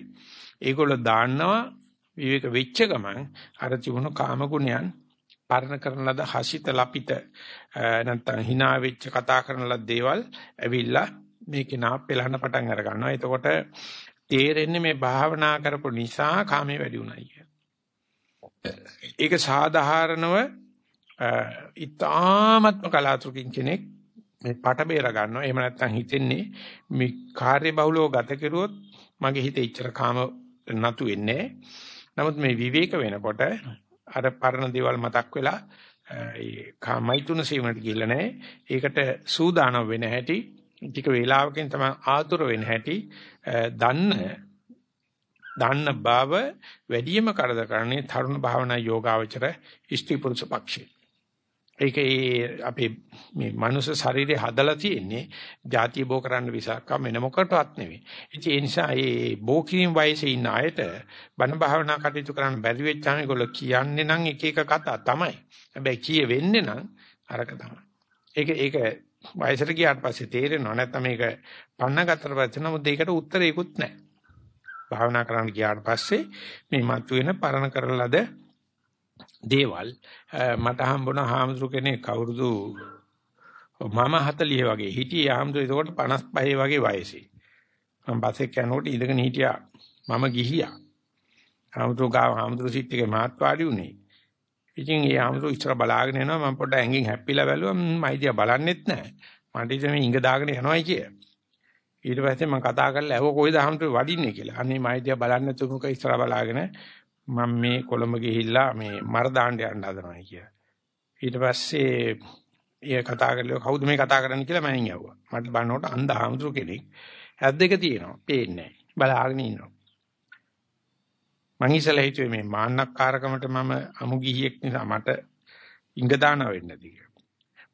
ඒගොල්ලෝ දාන්නවා විවේක වෙච්ච ගමන් අර තිබුණු කාම ගුණයන් පරණ කරන ලද හසිත ලපිත නැත්නම් hina වෙච්ච කතා කරන ලද දේවල් ඇවිල්ලා මේකේ නා පෙළහන පටන් අර ගන්නවා. එතකොට තේරෙන්නේ මේ භාවනා කරපු නිසා කාමේ වැඩි උනායි කිය. ඒක සාධාරණව ඊ타ත්ම කලාතුරකින් කෙනෙක් මේ පට බේර ගන්නවා. එහෙම නැත්නම් හිතෙන්නේ මේ කාර්ය බහුලව ගත කෙරුවොත් මගේ හිතේ ඉච්චර කාම නතු වෙන්නේ. නමුත් මේ විවේක වෙනකොට අර පරණ දේවල් මතක් වෙලා ඒ කාමයිතුන සීමකට ගිහිල්ලා නැහැ. ඒකට සූදානම් වෙන හැටි ටික වේලාවකින් තමයි ආතුර වෙන හැටි දන්න දන්න බව වැඩිම කරදර කරන්නේ තරුණ භාවනා යෝගාවචර ඉෂ්ටි පුරුෂ පක්ෂේ. ඒක ඒ අපේ මේ මනුස්ස ශරීරය හදලා තියෙන්නේ ಜಾතිය බෝ කරන්න විසක් වෙන මොකටවත් නෙවෙයි. ඉතින් ඒ නිසා මේ බෝ කිරීම වයසේ ඉන්න අයට බණ භාවනා කටයුතු කරන්න බැරි වෙච්චාම ඒගොල්ලෝ කියන්නේ නම් එක එක කතා තමයි. හැබැයි කිය වෙන්නේ නම් අරක තමයි. ඒක ඒක වයසට ගියාට පස්සේ තේරෙනව නැත්නම් මේක පන්නගත්තට පස්සේ නමුත් ඒකට උත්තරයකුත් නැහැ. භාවනා කරන්න ගියාට පස්සේ මේ මතුවෙන පරණ කරලද දේවල් මට හම්බුණ හාමුදුරු කෙනෙක් කවුරුදු මම 40 වගේ හිටියේ හාමුදුරු එතකොට 55 වගේ වයසේ. මම බස් එක යනකොට ඉඳගෙන හිටියා. මම ගිහියා. හාමුදුරු ගාව හාමුදුරු සිත් එකේ මාත් වාඩි උනේ. ඉතින් ඒ හාමුදුරු ඉස්සර බලාගෙන යනවා මම පොඩ්ඩක් ඇඟින් හැප්පිලා බැලුවා මම අයිතිය බලන්නෙත් නැහැ. මට ඉතින් මේ ඉඟ දාගෙන යනවායි කිය. ඊට පස්සේ මම කතා කරලා ඇහුවා කොයිද හාමුදුරු වඩින්නේ කියලා. අනේ මම අයිතිය බලන්න තුමුක ඉස්සර බලාගෙන මම මේ කොළඹ ගිහිල්ලා මේ මර දාන්න යන්න හදනවා කියලා. ඊට පස්සේ ඊය කතා කරලා කවුද මේ කතා කරන්නේ කියලා මම යවුවා. මට බලනකොට අන්ධ ආමතුරු කෙනෙක්. ඇස් දෙක තියෙනවා. පේන්නේ නැහැ. බලාගෙන ඉන්නවා. මං ඉස්සලා හිතුවේ මේ මාන්නක්කාරකමට මම අමු ගිහියෙක් නිසා මට ඉංග දානවා වෙන්නේ නැති කියලා.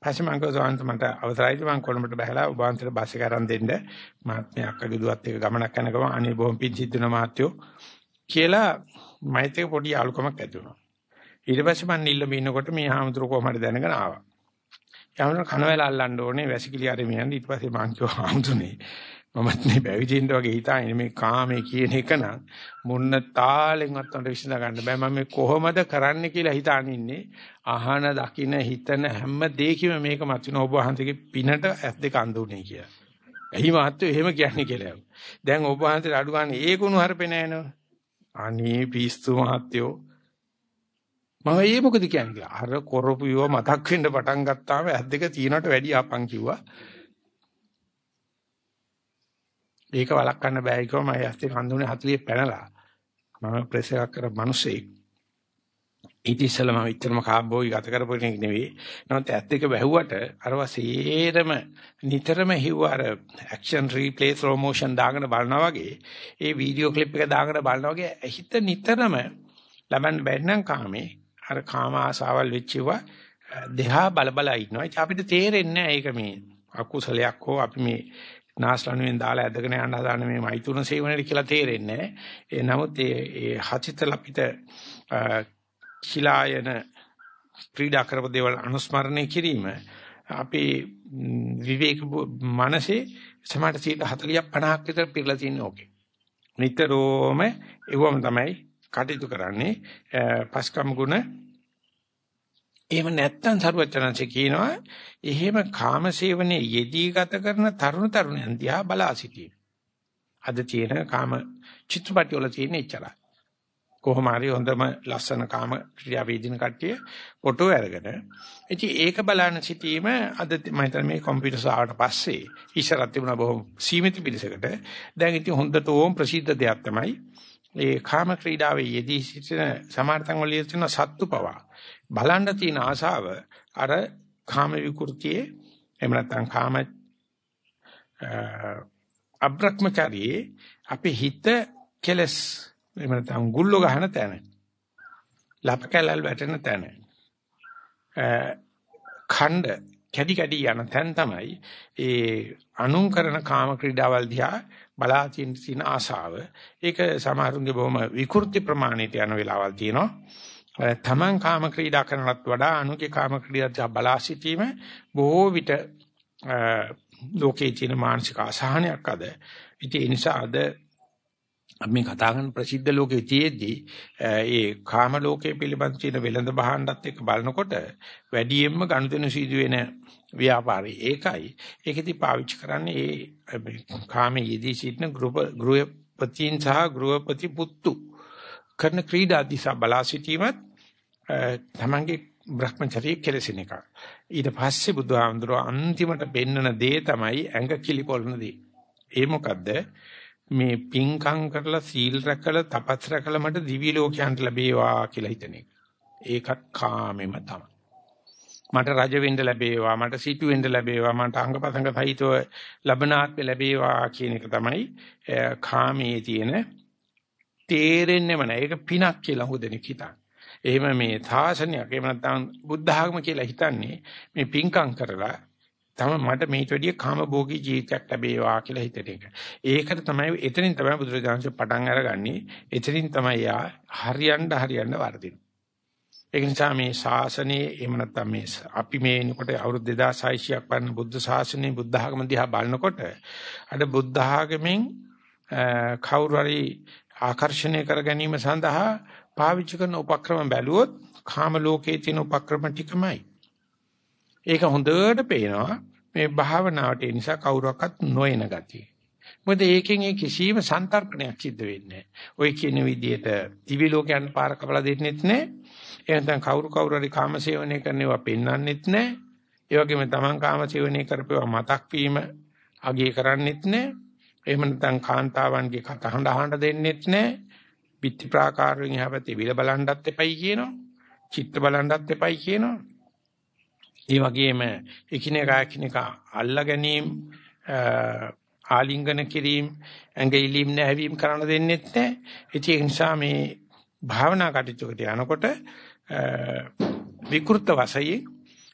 පස්සේ මං කිව්වා මට අවසරයිද මං කොළඹට බහලා ඔබ වහන්සේට බස් එක අරන් දෙන්න. මාත් මේ අක්කගේ දුවත් එක්ක ගමනක් යන ගමන් අනේ බොහොම පිං සිද්ධ වෙන මාත්‍යෝ කියලා මයිත් එක පොඩි යාළුකමක් ඇති වුණා. ඊට පස්සේ මම නිල්ලම ඉන්නකොට මේ හාමුදුර කොහමද දැනගෙන ආවා. යාමුදුර කනවැල අල්ලන්න ඕනේ වැසිකිලි ආරෙම යන්න ඊට පස්සේ මං කිව්වා හාමුදුරනේ මමත් මේ බැවිදින්න වගේ හිතාගෙන මේ කාමේ කියන එක නම් මුන්න තාලෙන්වත් උන්ට විසඳ ගන්න බෑ මම කොහොමද කරන්න කියලා හිතාන ඉන්නේ අහන දකින හිතන හැම දෙයකම මේක මතුන ඔබ වහන්සේගේ පිනට ඇස් දෙක අඳුනේ කියලා. එහි මහත්වෝ එහෙම කියන්නේ කියලා. දැන් ඔබ වහන්සේට අඩු ගන්න ඒකුණු හරපේ නෑනෝ. අනේ පිස්සු මහත්තයෝ. මම ඒ මොකද කියන්නේ? අර කොරපුයව මතක් වෙන්න පටන් ගත්තාම ඇස් දෙක තියනට වැඩි ආපන් කිව්වා. ඒක වළක්වන්න බෑ කිව්වා. මම ඇස් දෙක හඳුනේ 40 පැනලා. මම ප්‍රෙස් එකක් කර මිනිස්සෙක් ඊට ඉස්සෙල්ලා මම ඉතරම කාබෝයි ගත කරපු කෙනෙක් නෙවෙයි. නමුත් ඇත්ත එක වැහුවට අරවා සේරම නිතරම හිව අර ඇක්ෂන් රීප්ලේ ස්ලෝ මොෂන් දාගෙන බලනවා වගේ ඒ වීඩියෝ ක්ලිප් එක දාගෙන බලනවා වගේ හිත නිතරම ලබන්න බැරි නම් කාමේ අර කාම ආසාවල් වෙච්චිව දෙහා බල බල ඉන්නවා. ඒක අපිට තේරෙන්නේ නැහැ ඒක මේ අකුසලයක් හෝ අපි මේ නාස්ලනුවෙන් දාලා ඇදගෙන යන්න හදාන මේ මෛතුන සේවනයේ කියලා තේරෙන්නේ නැහැ. ඒ නමුත් ඒ හචිත ලපිත කිලායන ක්‍රීඩා කරපු දේවල් අනුස්මරණය කිරීම අපේ විවේක මනසේ සමහර 40 50ක් විතර පිරලා තියෙන ඕකේ. නිතරම එවම තමයි කටයුතු කරන්නේ පස්කම් ගුණ එහෙම නැත්තම් සරුවචනංශ කියනවා එහෙම කාමසේවනයේ යෙදී ගත කරන තරුණ තරුණයන් දිහා බලා සිටීම. අද තියෙන කාම චිත්‍රපටි වල තියෙන ඉච්චරයි. කොහොම හරි හොඳම ලස්සන කාම ක්‍රියා වේදින කට්ටිය ෆොටෝ අරගෙන. ඉතින් ඒක බලන්න සිටීම අද මම හිතන්නේ මේ කම්පියුටර් සාවට පස්සේ ඉස්සරහ තිබුණා බොහොම සීමිත පිළිසකට දැන් ඉතින් හොඳට ඕම් ප්‍රසිද්ධ දෙයක් තමයි ඒ කාම ක්‍රීඩාවේ යෙදී සිටින සමහරතන් වල තියෙන සත්තු පවා බලන්න තියෙන ආසාව අර කාම විකෘතියේ එහෙම නැත්නම් කාම අබ්‍රක්‍මචාරී අපේ හිත කෙලස් එහෙම නැත්නම් ගුල්ලෝ ගහන තැන. ලප කැලල් වැටෙන තැන. ඛණ්ඩ කැඩි කැඩි යන තැන තමයි ඒ අනුන් කරන කාම ක්‍රීඩාවල් දිහා බලා තියෙන ආසාව. ඒක සමහරුන්ගේ බොහොම විකෘති ප්‍රමාණයට යන වෙලාවල් තියෙනවා. තමන් කාම ක්‍රීඩා කරනවත් වඩා අනුගේ කාම ක්‍රීඩා බලා සිටීම බොහෝ විට ලෝකයේ තියෙන මානසික අසහනයක් අද. ඉතින් ඒ නිසා අද අපි මේ කතා කරන ප්‍රසිද්ධ ලෝකයේ තියේදී ඒ කාම ලෝකයේ පිළිබඳ තියෙන වෙළඳ බහණ්ඩත් එක්ක බලනකොට වැඩියෙන්ම ගනුදෙනු සිදුවෙන ව්‍යාපාරي ඒකයි ඒකෙදි පාවිච්චි කරන්නේ ඒ කාමයේ යෙදී සිටින ගෘහපතීන් සහ ගෘහපති පුත්තු කරන ක්‍රීඩා දිසා බලා සිටීමත් තමන්ගේ භ්‍රමචර්යය කෙලසෙන එක. ඊට පස්සේ බුදුහාමුදුරුවෝ අන්තිමට පෙන්නන දේ තමයි ඇඟ කිලිපොළන දේ. ඒ මොකද්ද? මේ පිංකම් කරලා සීල් රැකලා තපස් රැකලා මට දිවි ලෝකයන්ට ලැබේවා කියලා හිතන එක. ඒකත් කාමෙම තමයි. මට රජ වෙන්න ලැබේවා මට සිටු වෙන්න ලැබේවා මට අංගපතංග සහිතව ලබනාත්ම ලැබේවා කියන එක තමයි කාමයේ තියෙන තේරෙන්නේම නැහැ. ඒක පිනක් කියලා හුදෙනෙක් හිතන්නේ. එහෙම මේ තාසනයක් එහෙම නැත්නම් බුද්ධ ආගම කියලා හිතන්නේ මේ පිංකම් කරලා තම මට මේට වැඩිය කාමභෝගී ජීවිතයක් ලැබේවා කියලා හිතන එක. ඒකට තමයි එතනින් තමයි බුදුරජාණන් පටන් අරගන්නේ. එතනින් තමයි යා හරියන්න හරියන්න වර්ධින. ඒ නිසා මේ ශාසනයේ එහෙම නැත්නම් මේ අපි මේ එනකොට අවුරුදු 2600ක් වන්න බුද්ධ ශාසනයේ බුද්ධ ආගම දිහා බලනකොට අද බුද්ධ ආගමෙන් කවුරු හරි ආකර්ෂණය කර ගැනීම සඳහා පාවිච්චි කරන උපක්‍රම බැලුවොත් කාම ලෝකයේ තියෙන උපක්‍රම ටිකමයි. ඒක හොඳට පේනවා මේ භාවනාවට ඒ නිසා කවුරක්වත් නොයන ගතිය. මොකද ඒකෙන් ඒ කිසිම සංතරපණයක් සිද්ධ වෙන්නේ නැහැ. ওই කියන විදිහට දිවි ලෝකයන් පාර කපලා දෙන්නෙත් නැහැ. එහෙනම් කවුරු කවුරු හරි කාමසේවනය කරනවා පෙන්වන්නෙත් නැහැ. ඒ වගේම තමන් කාමසේවනය කරපේවා මතක් වීම අගය කරන්නෙත් නැහැ. එහෙම නැත්නම් කාන්තාවන්ගේ කතහඬ අහන්න දෙන්නෙත් නැහැ. පිටි ප්‍රාකාරයෙන් යහපැති විල බලන්නත් එපයි කියනවා. චිත්ත බලන්නත් එපයි කියනවා. ඒ වගේම එකිනෙකා එකිනෙකා අල්ලා ගැනීම ආලිංගන කිරීම ඇඟිලිම් නැහැවීම කරන්න දෙන්නෙත් නැහැ. ඒ නිසා මේ භාවනා කටයුතුකට යනකොට විකෘත වශයෙන්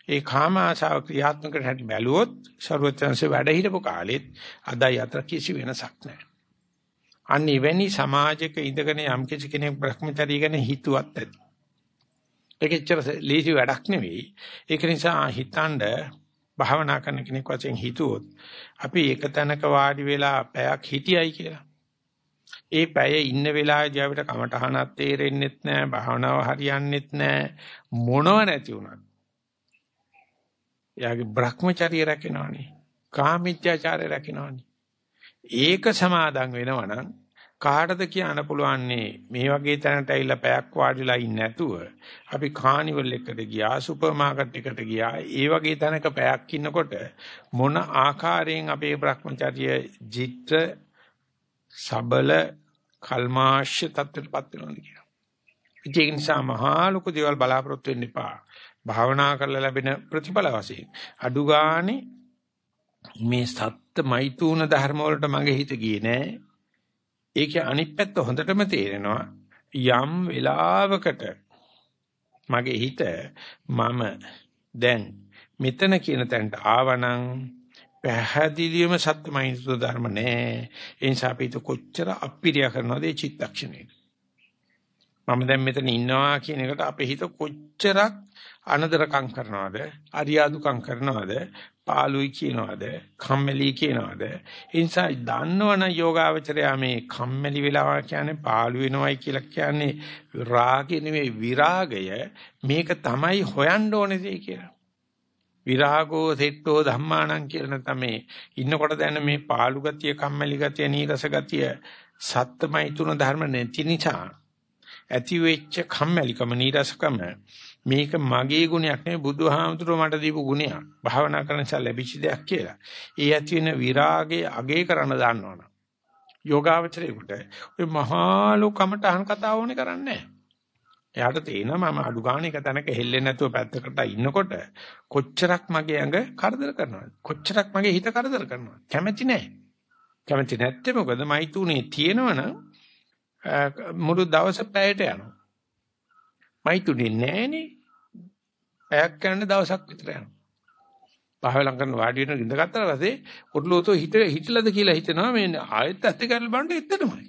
ඒ කාම ආශාව ක්‍රියාත්මක හැටි බැලුවොත් ਸਰවඥංශ වැඩ හිටපු කාලෙත් අදයි අතර කිසි වෙනසක් නැහැ. අන්න එවැනි සමාජයක ඉඳගෙන යම් කිසි කෙනෙක් භ්‍රමචර්ය ගැන හිතුවත් ඇති. ඒකෙච්චර ලීසි වැඩක් නෙවෙයි. ඒක නිසා හිතනද භාවනා කරන කෙනෙක් වශයෙන් හිතුවොත් අපි එක තැනක වාඩි වෙලා පැයක් හිටියයි කියලා. ඒ පැය ඉන්න වෙලාවේදී අපිට කමටහනක් තේරෙන්නෙත් නැහැ, භාවනාව හරියන්නෙත් නැහැ, මොනව නැති වුණත්. යාගේ භ්‍රමචර්ය රැකෙනවනේ. කාමීත්‍යාචාරය රැකෙනවනේ. ඒක සමාදන් වෙනවනම් කාටද කියන්න පුළුවන්නේ මේ වගේ තැනට ඇවිල්ලා පැයක් වාඩිලා ඉන්නේ නැතුව අපි කානිවල් එකට ගියා සුපර් මාකට් එකට ගියා ඒ වගේ තැනක පැයක් ඉන්නකොට මොන ආකාරයෙන් අපේ භ්‍රමචර්ය ජිත්‍ර සබල කල්මාශ්‍ය තත්ත්වයටපත් වෙනවද කියලා. ඒක නිසා මහා ලොකු දේවල් බලාපොරොත්තු වෙන්න එපා. භාවනා කරලා ලැබෙන ප්‍රතිඵල වශයෙන් අඩු ගානේ මේ සත්ත්‍ය මෛතුන ධර්ම වලට මගේ හිත ගියේ නෑ. ඒකේ අනිත් පැත්ත හොඳටම තේරෙනවා යම් වෙලාවකට මගේ හිත මම දැන් මෙතන කියන තැනට ආවනම් පැහැදිලිවම සත්‍යමයින්තු ධර්ම නෑ. ඒ නිසා අපි කොච්චර අපිරියා කරනවද ඒ චිත්තක්ෂණේ. මම දැන් මෙතන ඉන්නවා කියන එකට අපේ හිත කොච්චරක් අනදරකම් කරනවද? අරියාදුකම් කරනවද? පාළුයි කියනවද? කම්මැලි කියනවද? ඒ නිසා දන්නවනම් යෝගාවචරයා මේ කම්මැලි වෙලා කියන්නේ පාළු වෙනවයි කියලා කියන්නේ රාගය නෙවෙයි විරාගය. මේක තමයි හොයන්න ඕනේ දෙය කියලා. විරාගෝ සෙට්ටෝ ධම්මාණං කියලා නැත්නම් මේ ඉන්නකොට දැන මේ පාළු ගතිය කම්මැලි ගතිය නීරස ගතිය සත්‍යමයි තුන ධර්ම නැති නිසා ඇති වෙච්ච කම්මැලිකම නීරසකම මේක මගේ ගුණයක් නෙවෙයි බුදුහාමුදුරුවෝ මට දීපු ගුණයක්. භාවනා කරන නිසා ලැබිච්ච දෙයක් කියලා. ඒ ඇති වෙන විරාගයේ අගේ කරන්න දාන්නවනම් යෝගාවචරයේකට ඔය මහා ලෝකමට අහන කතාව ඕනේ කරන්නේ නැහැ. එයාට තේනවා මම අඩු ගන්න එක තැනක හෙල්ලෙන්නේ නැතුව පැත්තකට ඉන්නකොට කොච්චරක් මගේ ඇඟ කරදර කරනවද? කොච්චරක් මගේ හිත කරදර කරනවද? කැමැති නැහැ. කැමැති නැත්තේ මොකද? මයිතුනේ තියෙනවනම් මුළු දවස පැයට යනවා. මයිතුනේ නැහනේ. පැයක් ගන්න දවසක් විතර යනවා. පහවලම් කරන වාඩි වෙන ඉඳගත්තට පස්සේ ඔටලෝතෝ හිත හිටලද කියලා හිතනවා මේ ආයෙත් ඇත්ත කරලා බලන්න එතනමයි.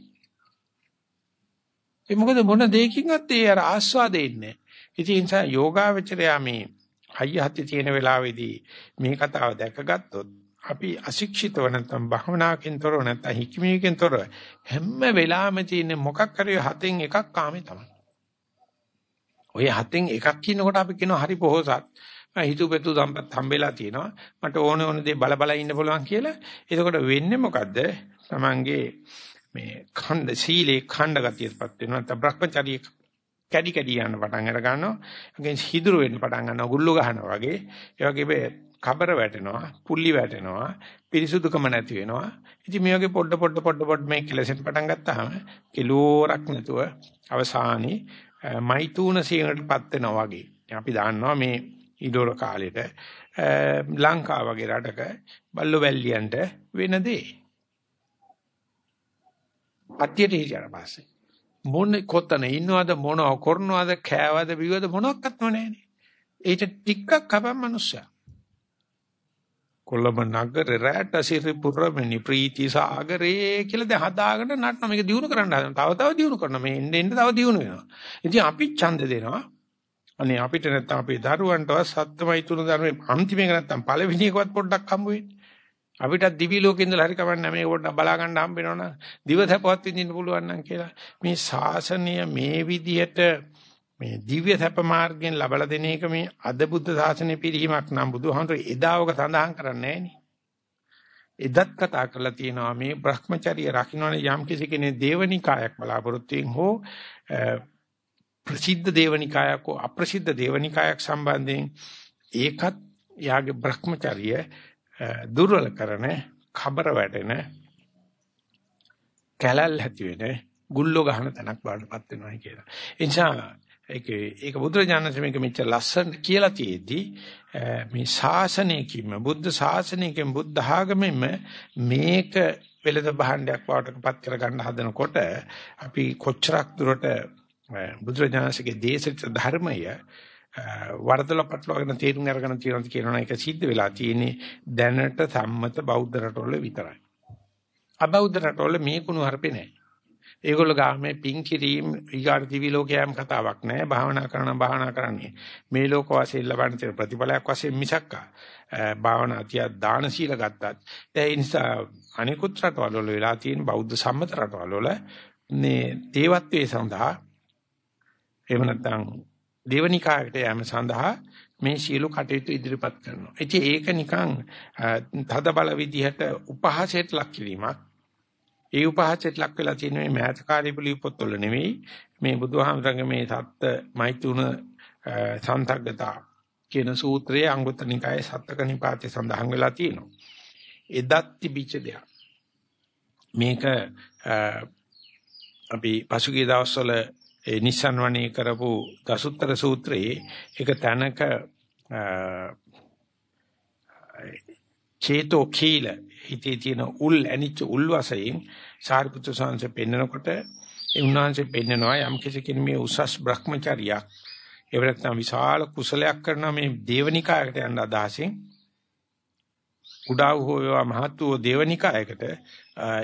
ඒ මොකද මොන දෙයකින්වත් ඒ අර ආස්වාදේ ඉන්නේ. ඉතින් ඒ නිසා යෝගාවචරයා මේ හයිය හති තියෙන වෙලාවේදී මේ කතාව දැකගත්තොත් අපි අශික්ෂිතව නැත්නම් භවනාකින් තොරව නැත්නම් හික්මීකින් තොරව හැම වෙලාවෙම තියෙන මොකක් හරි හතෙන් එකක් කාමේ තමයි. ඔය හතෙන් එකක් කියනකොට අපි කියනවා හරි පොහොසත්. හිතුවපෙතු සම්පත් හම්බෙලා තියෙනවා. මට ඕන ඕන දේ බල බල ඉන්න පුළුවන් කියලා. එතකොට වෙන්නේ මොකද්ද? Tamange මේ ඛණ්ඩ සීලේ ඛණ්ඩ ගතියටපත් වෙනවා. නැත්නම් Brahmacharya කැඩි කැඩි යන පටන් අර ගන්නවා. ඒකෙන් හිදුරු වෙන්න පටන් ගන්නවා. ගුල්ලු ගහනවා වගේ. ඒ වගේ කබර වැටෙනවා, පුල්ලි වැටෙනවා, පිරිසුදුකම නැති වෙනවා. ඉතින් මේ වගේ පොඩ පොඩ පොඩ පොඩ මේ කෙලසෙන් පටන් ගත්තාම කිලෝරක් නැතුව අවසානයේ මෛතුන සීනටපත් වෙනවා වගේ. අපි දන්නවා මේ ඉඩෝර කාලෙට ලංකාව වගේ රටක බල්ලෝ වැල්ලියන්ට වෙන දේ. අත්‍යයට හිටියට පස්සේ මොන කොතන ඉන්නවද මොනව කරනවද කෑවද බිව්වද මොනවත්ක්වත් නැහැනේ. ඒට ටිකක් කපන් මිනිස්සයා. කොළඹ නගරේ රැට සිරිපුරමනි ප්‍රීති සාගරේ කියලා දැන් හදාගෙන නටන මේක දිනු කරන්න හදන. තව තව දිනු කරන මේ එන්න එන්න තව දිනු වෙනවා. ඉතින් අපි ඡන්ද දෙනවා. අනේ අපිට නැත්තම් අපේ දරුවන්ටවත් සත්‍යමයි තුන ධර්මයේ අන්තිම එක නැත්තම් පළවෙනි එකවත් පොඩ්ඩක් හම්බ වෙන්නේ. අපිටත් දිවි ලෝකේ ඉඳලා හරි කවන්න මේක පොඩ්ඩක් බලා ගන්න හම්බ වෙනවනම් දිවසපවත් විඳින්න පුළුවන් නම් කියලා. මේ ශාසනය මේ විදියට මේ දිව්‍ය සැප මාර්ගයෙන් ලබලා දෙන එක මේ අද බුද්ධ ශාසනයේ පිළිහිමක් නම් බුදුහාමර එදාවක සඳහන් කරන්නේ එදත් කතා කරලා තියෙනවා මේ Brahmacharya රකින්නනේ යම් කිසි කෙනෙක් දේවනිකායක් බලාපොරොත්තුෙන් හෝ ප්‍රසිද්ධ දේවනිකායක් හෝ අප්‍රසිද්ධ දේවනිකායක් සම්බන්ධයෙන් ඒකත් යාගේ Brahmacharya දුර්වල කරන කබර වැටෙන කැලල් ඇති වෙන ගුල්ලෝ ගහන තැනක් වඩපත් වෙනවා කියලා. එනිසා ඒක ඒක බුදුරජාණන් මේක මෙච්චර ලස්සන කියලා තියෙද්දි මේ ශාසනයකින්ම බුද්ධ ශාසනයකින් බුද්ධ ආගමෙම මේක වෙලද භාණ්ඩයක් වටකපත් කරගන්න හදනකොට අපි කොච්චරක් දුරට බුදුරජාණන්සේගේ දේශිත ධර්මය වරදල පටලවාගෙන තේරුම් අරගෙන තියෙනවා කියනවා ඒක සිද්ධ වෙලා තියෙන්නේ දැනට සම්මත බෞද්ධ රටවල විතරයි. අබෞද්ධ රටවල මේ කුණු හරපේ නැහැ. ඒගොල්ලෝ ගාම මේ පින් කිරීම ඊගාට දිවි ලෝකයේම කතාවක් නෑ භාවනා කරන භාවනා කරන්නේ මේ ලෝක වාසයේ ලබන තියෙන ප්‍රතිඵලයක් වශයෙන් මිසක් භාවනා තිය දාන සීල ගත්තත් ඒ නිසා අනිකුත් රටවල වල වෙලා තියෙන බෞද්ධ සම්මත රටවල වල මේ දේවත්වයේ සඳහා එහෙම නැත්නම් දේවනිකායකට යෑම සඳහා මේ සියලු කටයුතු ඉදිරිපත් කරනවා. ඉතින් ඒක නිකන් තද බල විදිහට උපහාසයට ලක් කිරීමක්. ඒ උපහාසයට ලක් වෙලා තියෙන මේ මෑතකාරී පිළි පොත්වල නෙවෙයි මේ බුදුහාමරගේ මේ සත්ත මෛතුන සන්තග්ගතා කියන සූත්‍රයේ අංගුත්තර නිකායේ සත්තක නිපාතේ සඳහන් වෙලා තියෙනවා. එදත් තිබිච්ච දෙයක්. මේක අපි පසුගිය දවස්වල ඒ නිස්සන් වණේ කරපු දසුත්තර සූත්‍රයේ එක තැනක චේතෝ කීල හිතේ තියෙන උල් ඇනිච්ච උල් වශයෙන් සාරිපුත්‍ර සංසේ පෙන්නකොට ඒ උන්වහන්සේ පෙන්නනවා යම් කෙනෙක් මේ උසස් භ්‍රමචාරියක් ඒ වෙනත්නම් විශාල කුසලයක් කරන මේ දේවනිකායකට යන අදහසින් උඩාව හෝ වේවා මහත් වූ දේවනිකායකට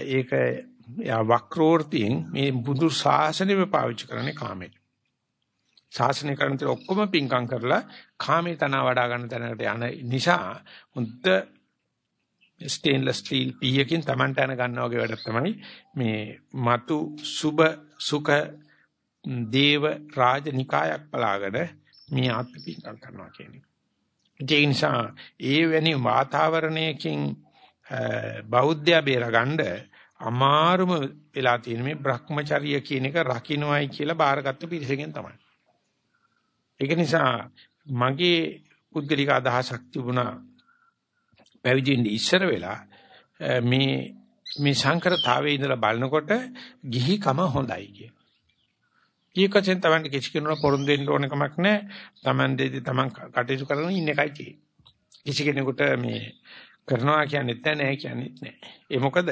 ඒක යා වක්‍රෝර්තියෙන් මේ බුදු ශාසනයම පාවිච්චි කරන්නේ කාමයට. ශාසනය කරන තේ ඔක්කොම පිංකම් කරලා කාමේ තන වඩා ගන්න තැනකට යන නිසා මුද්ද ස්ටේන්ලස් ස්ටීල් පීයකින් Tamanට යන ගන්නවා වගේ වැඩක් තමයි මේ మతు සුබ සුඛ දේව රාජනිකායක් පලාගෙන මේ ආත්ම පිංකම් කරනවා කියන්නේ. ඒ නිසා ඒ වැනි වාතාවරණයකින් බෞද්ධය බේරගන්න අමාරුම වෙලා තියෙන මේ Brahmacharya කියන එක රකින්නයි කියලා බාරගත්ත පිරිසකින් තමයි. ඒක නිසා මගේ පුද්ගලික අදහසක් තිබුණා පැවිදෙන්න ඉස්සර වෙලා මේ මේ සංකරතාවයේ ඉඳලා බලනකොට ගිහිකම හොඳයි කිය. ඊකෙන් තමයි කිසි කෙනෙකුට පොරොන්දු වෙන්න ඕන කමක් නැහැ. Taman දෙදි Taman කටයුතු කරන ඉන්න එකයි තියෙන්නේ. කිසි කෙනෙකුට මේ කරනවා කියන්නේත් නැහැ කියන්නේත් නැහැ. ඒ මොකද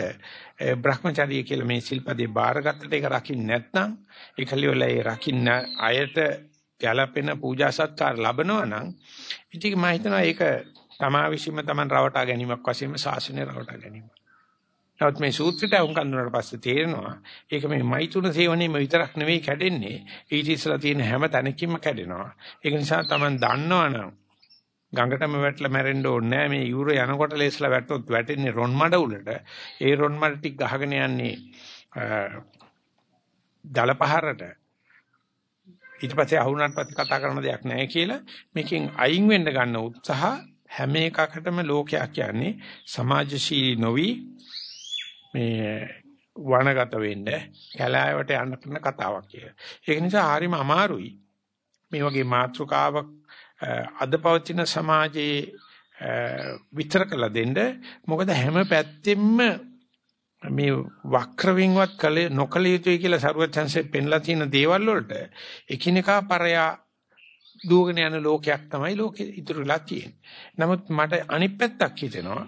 Brahmacharya කියලා මේ සිල්පදේ බාරගත්තට ඒක රකින්න නැත්නම් ඒකලිවල ඒ රකින්න අයට ගැළපෙන පූජා සත්කාර ලැබනවා නම් ඉතින් මම හිතනවා ඒක තමා විශ්ීම තමන් රවටා ගැනීමක් වශයෙන්ම ශාසනය රවටා ගැනීම. නමුත් මේ සූත්‍රයට වුන් කඳුනට පස්සේ තේරෙනවා ඒක මේ මෛතුන සේවනයේම විතරක් නෙවෙයි කැඩෙන්නේ ඊට ඉස්සලා තියෙන හැම තැනකින්ම කැඩෙනවා. ඒක නිසා තමන් දන්නවනම් ගඟටම වැටලා මැරෙන්න ඕනේ නෑ මේ යූරෝ යනකොට ලේස්ලා වැටුනොත් වැටෙන්නේ රොන් මඩ උලට. ඒ රොන් මඩ ටික ගහගෙන යන්නේ දලපහරට ඊට පස්සේ අහුණාට පස්සේ කතා කරන දෙයක් නැහැ කියලා මේකෙන් අයින් වෙන්න ගන්න උත්සාහ හැම එකකටම ලෝකයක් කියන්නේ සමාජශීලී නොවි මේ වනගත වෙන්න කැලෑවට යන්න කරන කතාවක් කියලා. ඒක නිසා හරිම අමාරුයි. මේ වගේ මාතෘකාවක් අද පවතින සමාජයේ විතර කළ දෙන්න මොකද හැම පැත්තෙම මේ වක්‍රවින්වත් කලේ නොකල යුතුයි කියලා සරුවචන්සේ පෙන්ලා තියෙන දේවල් වලට එකිනෙකා පරයා දුවගෙන යන ලෝකයක් තමයි ලෝකෙ ඉතුරුලා තියෙන්නේ. නමුත් මට අනිත් පැත්තක් හිතෙනවා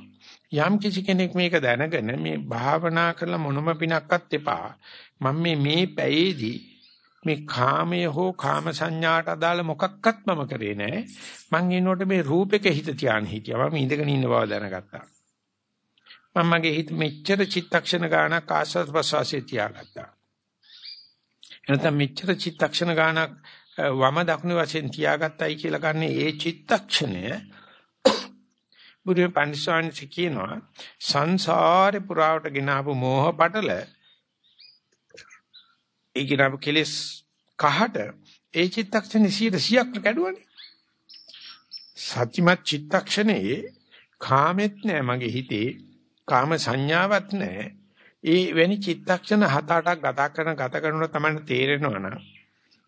යම් කිසි කෙනෙක් මේක දැනගෙන මේ භාවනා කරලා මොනම පිනක්වත් එපා. මම මේ මේ පැයේදී මේ කාමයේ හෝ කාම සංඥාට අදාළ මොකක්වත් මම කරේ නෑ. මං ඉන්නකොට මේ රූපෙක හිත තියාන හිටියා. මම ඉඳගෙන ඉන්න බව දැනගත්තා. මම මගේ හිත මෙච්චර චිත්තක්ෂණ ගානක් ආස්වාද ප්‍රසවාසයේ තියාගත්තා. එනතම් මෙච්චර චිත්තක්ෂණ ගානක් වම දකුණු වශයෙන් තියාගත්තයි කියලා ගන්න ඒ චිත්තක්ෂණය. බුදු පන්සාන්සි කියනවා සංසාරේ පුරාවට ගෙනාවු මෝහ පටල ඒ ගෙනාවු කෙලස් කහට ඒ චිත්තක්ෂණේ 100ක් කැඩුවනේ. සත්‍යමත් චිත්තක්ෂණේ කාමෙත් නෑ මගේ හිතේ කාම සංඥාවක් නෑ. ඒ වෙනි චිත්තක්ෂණ හත අටක් ගත කරන ගත කරනකොට තමයි තේරෙනවා නම්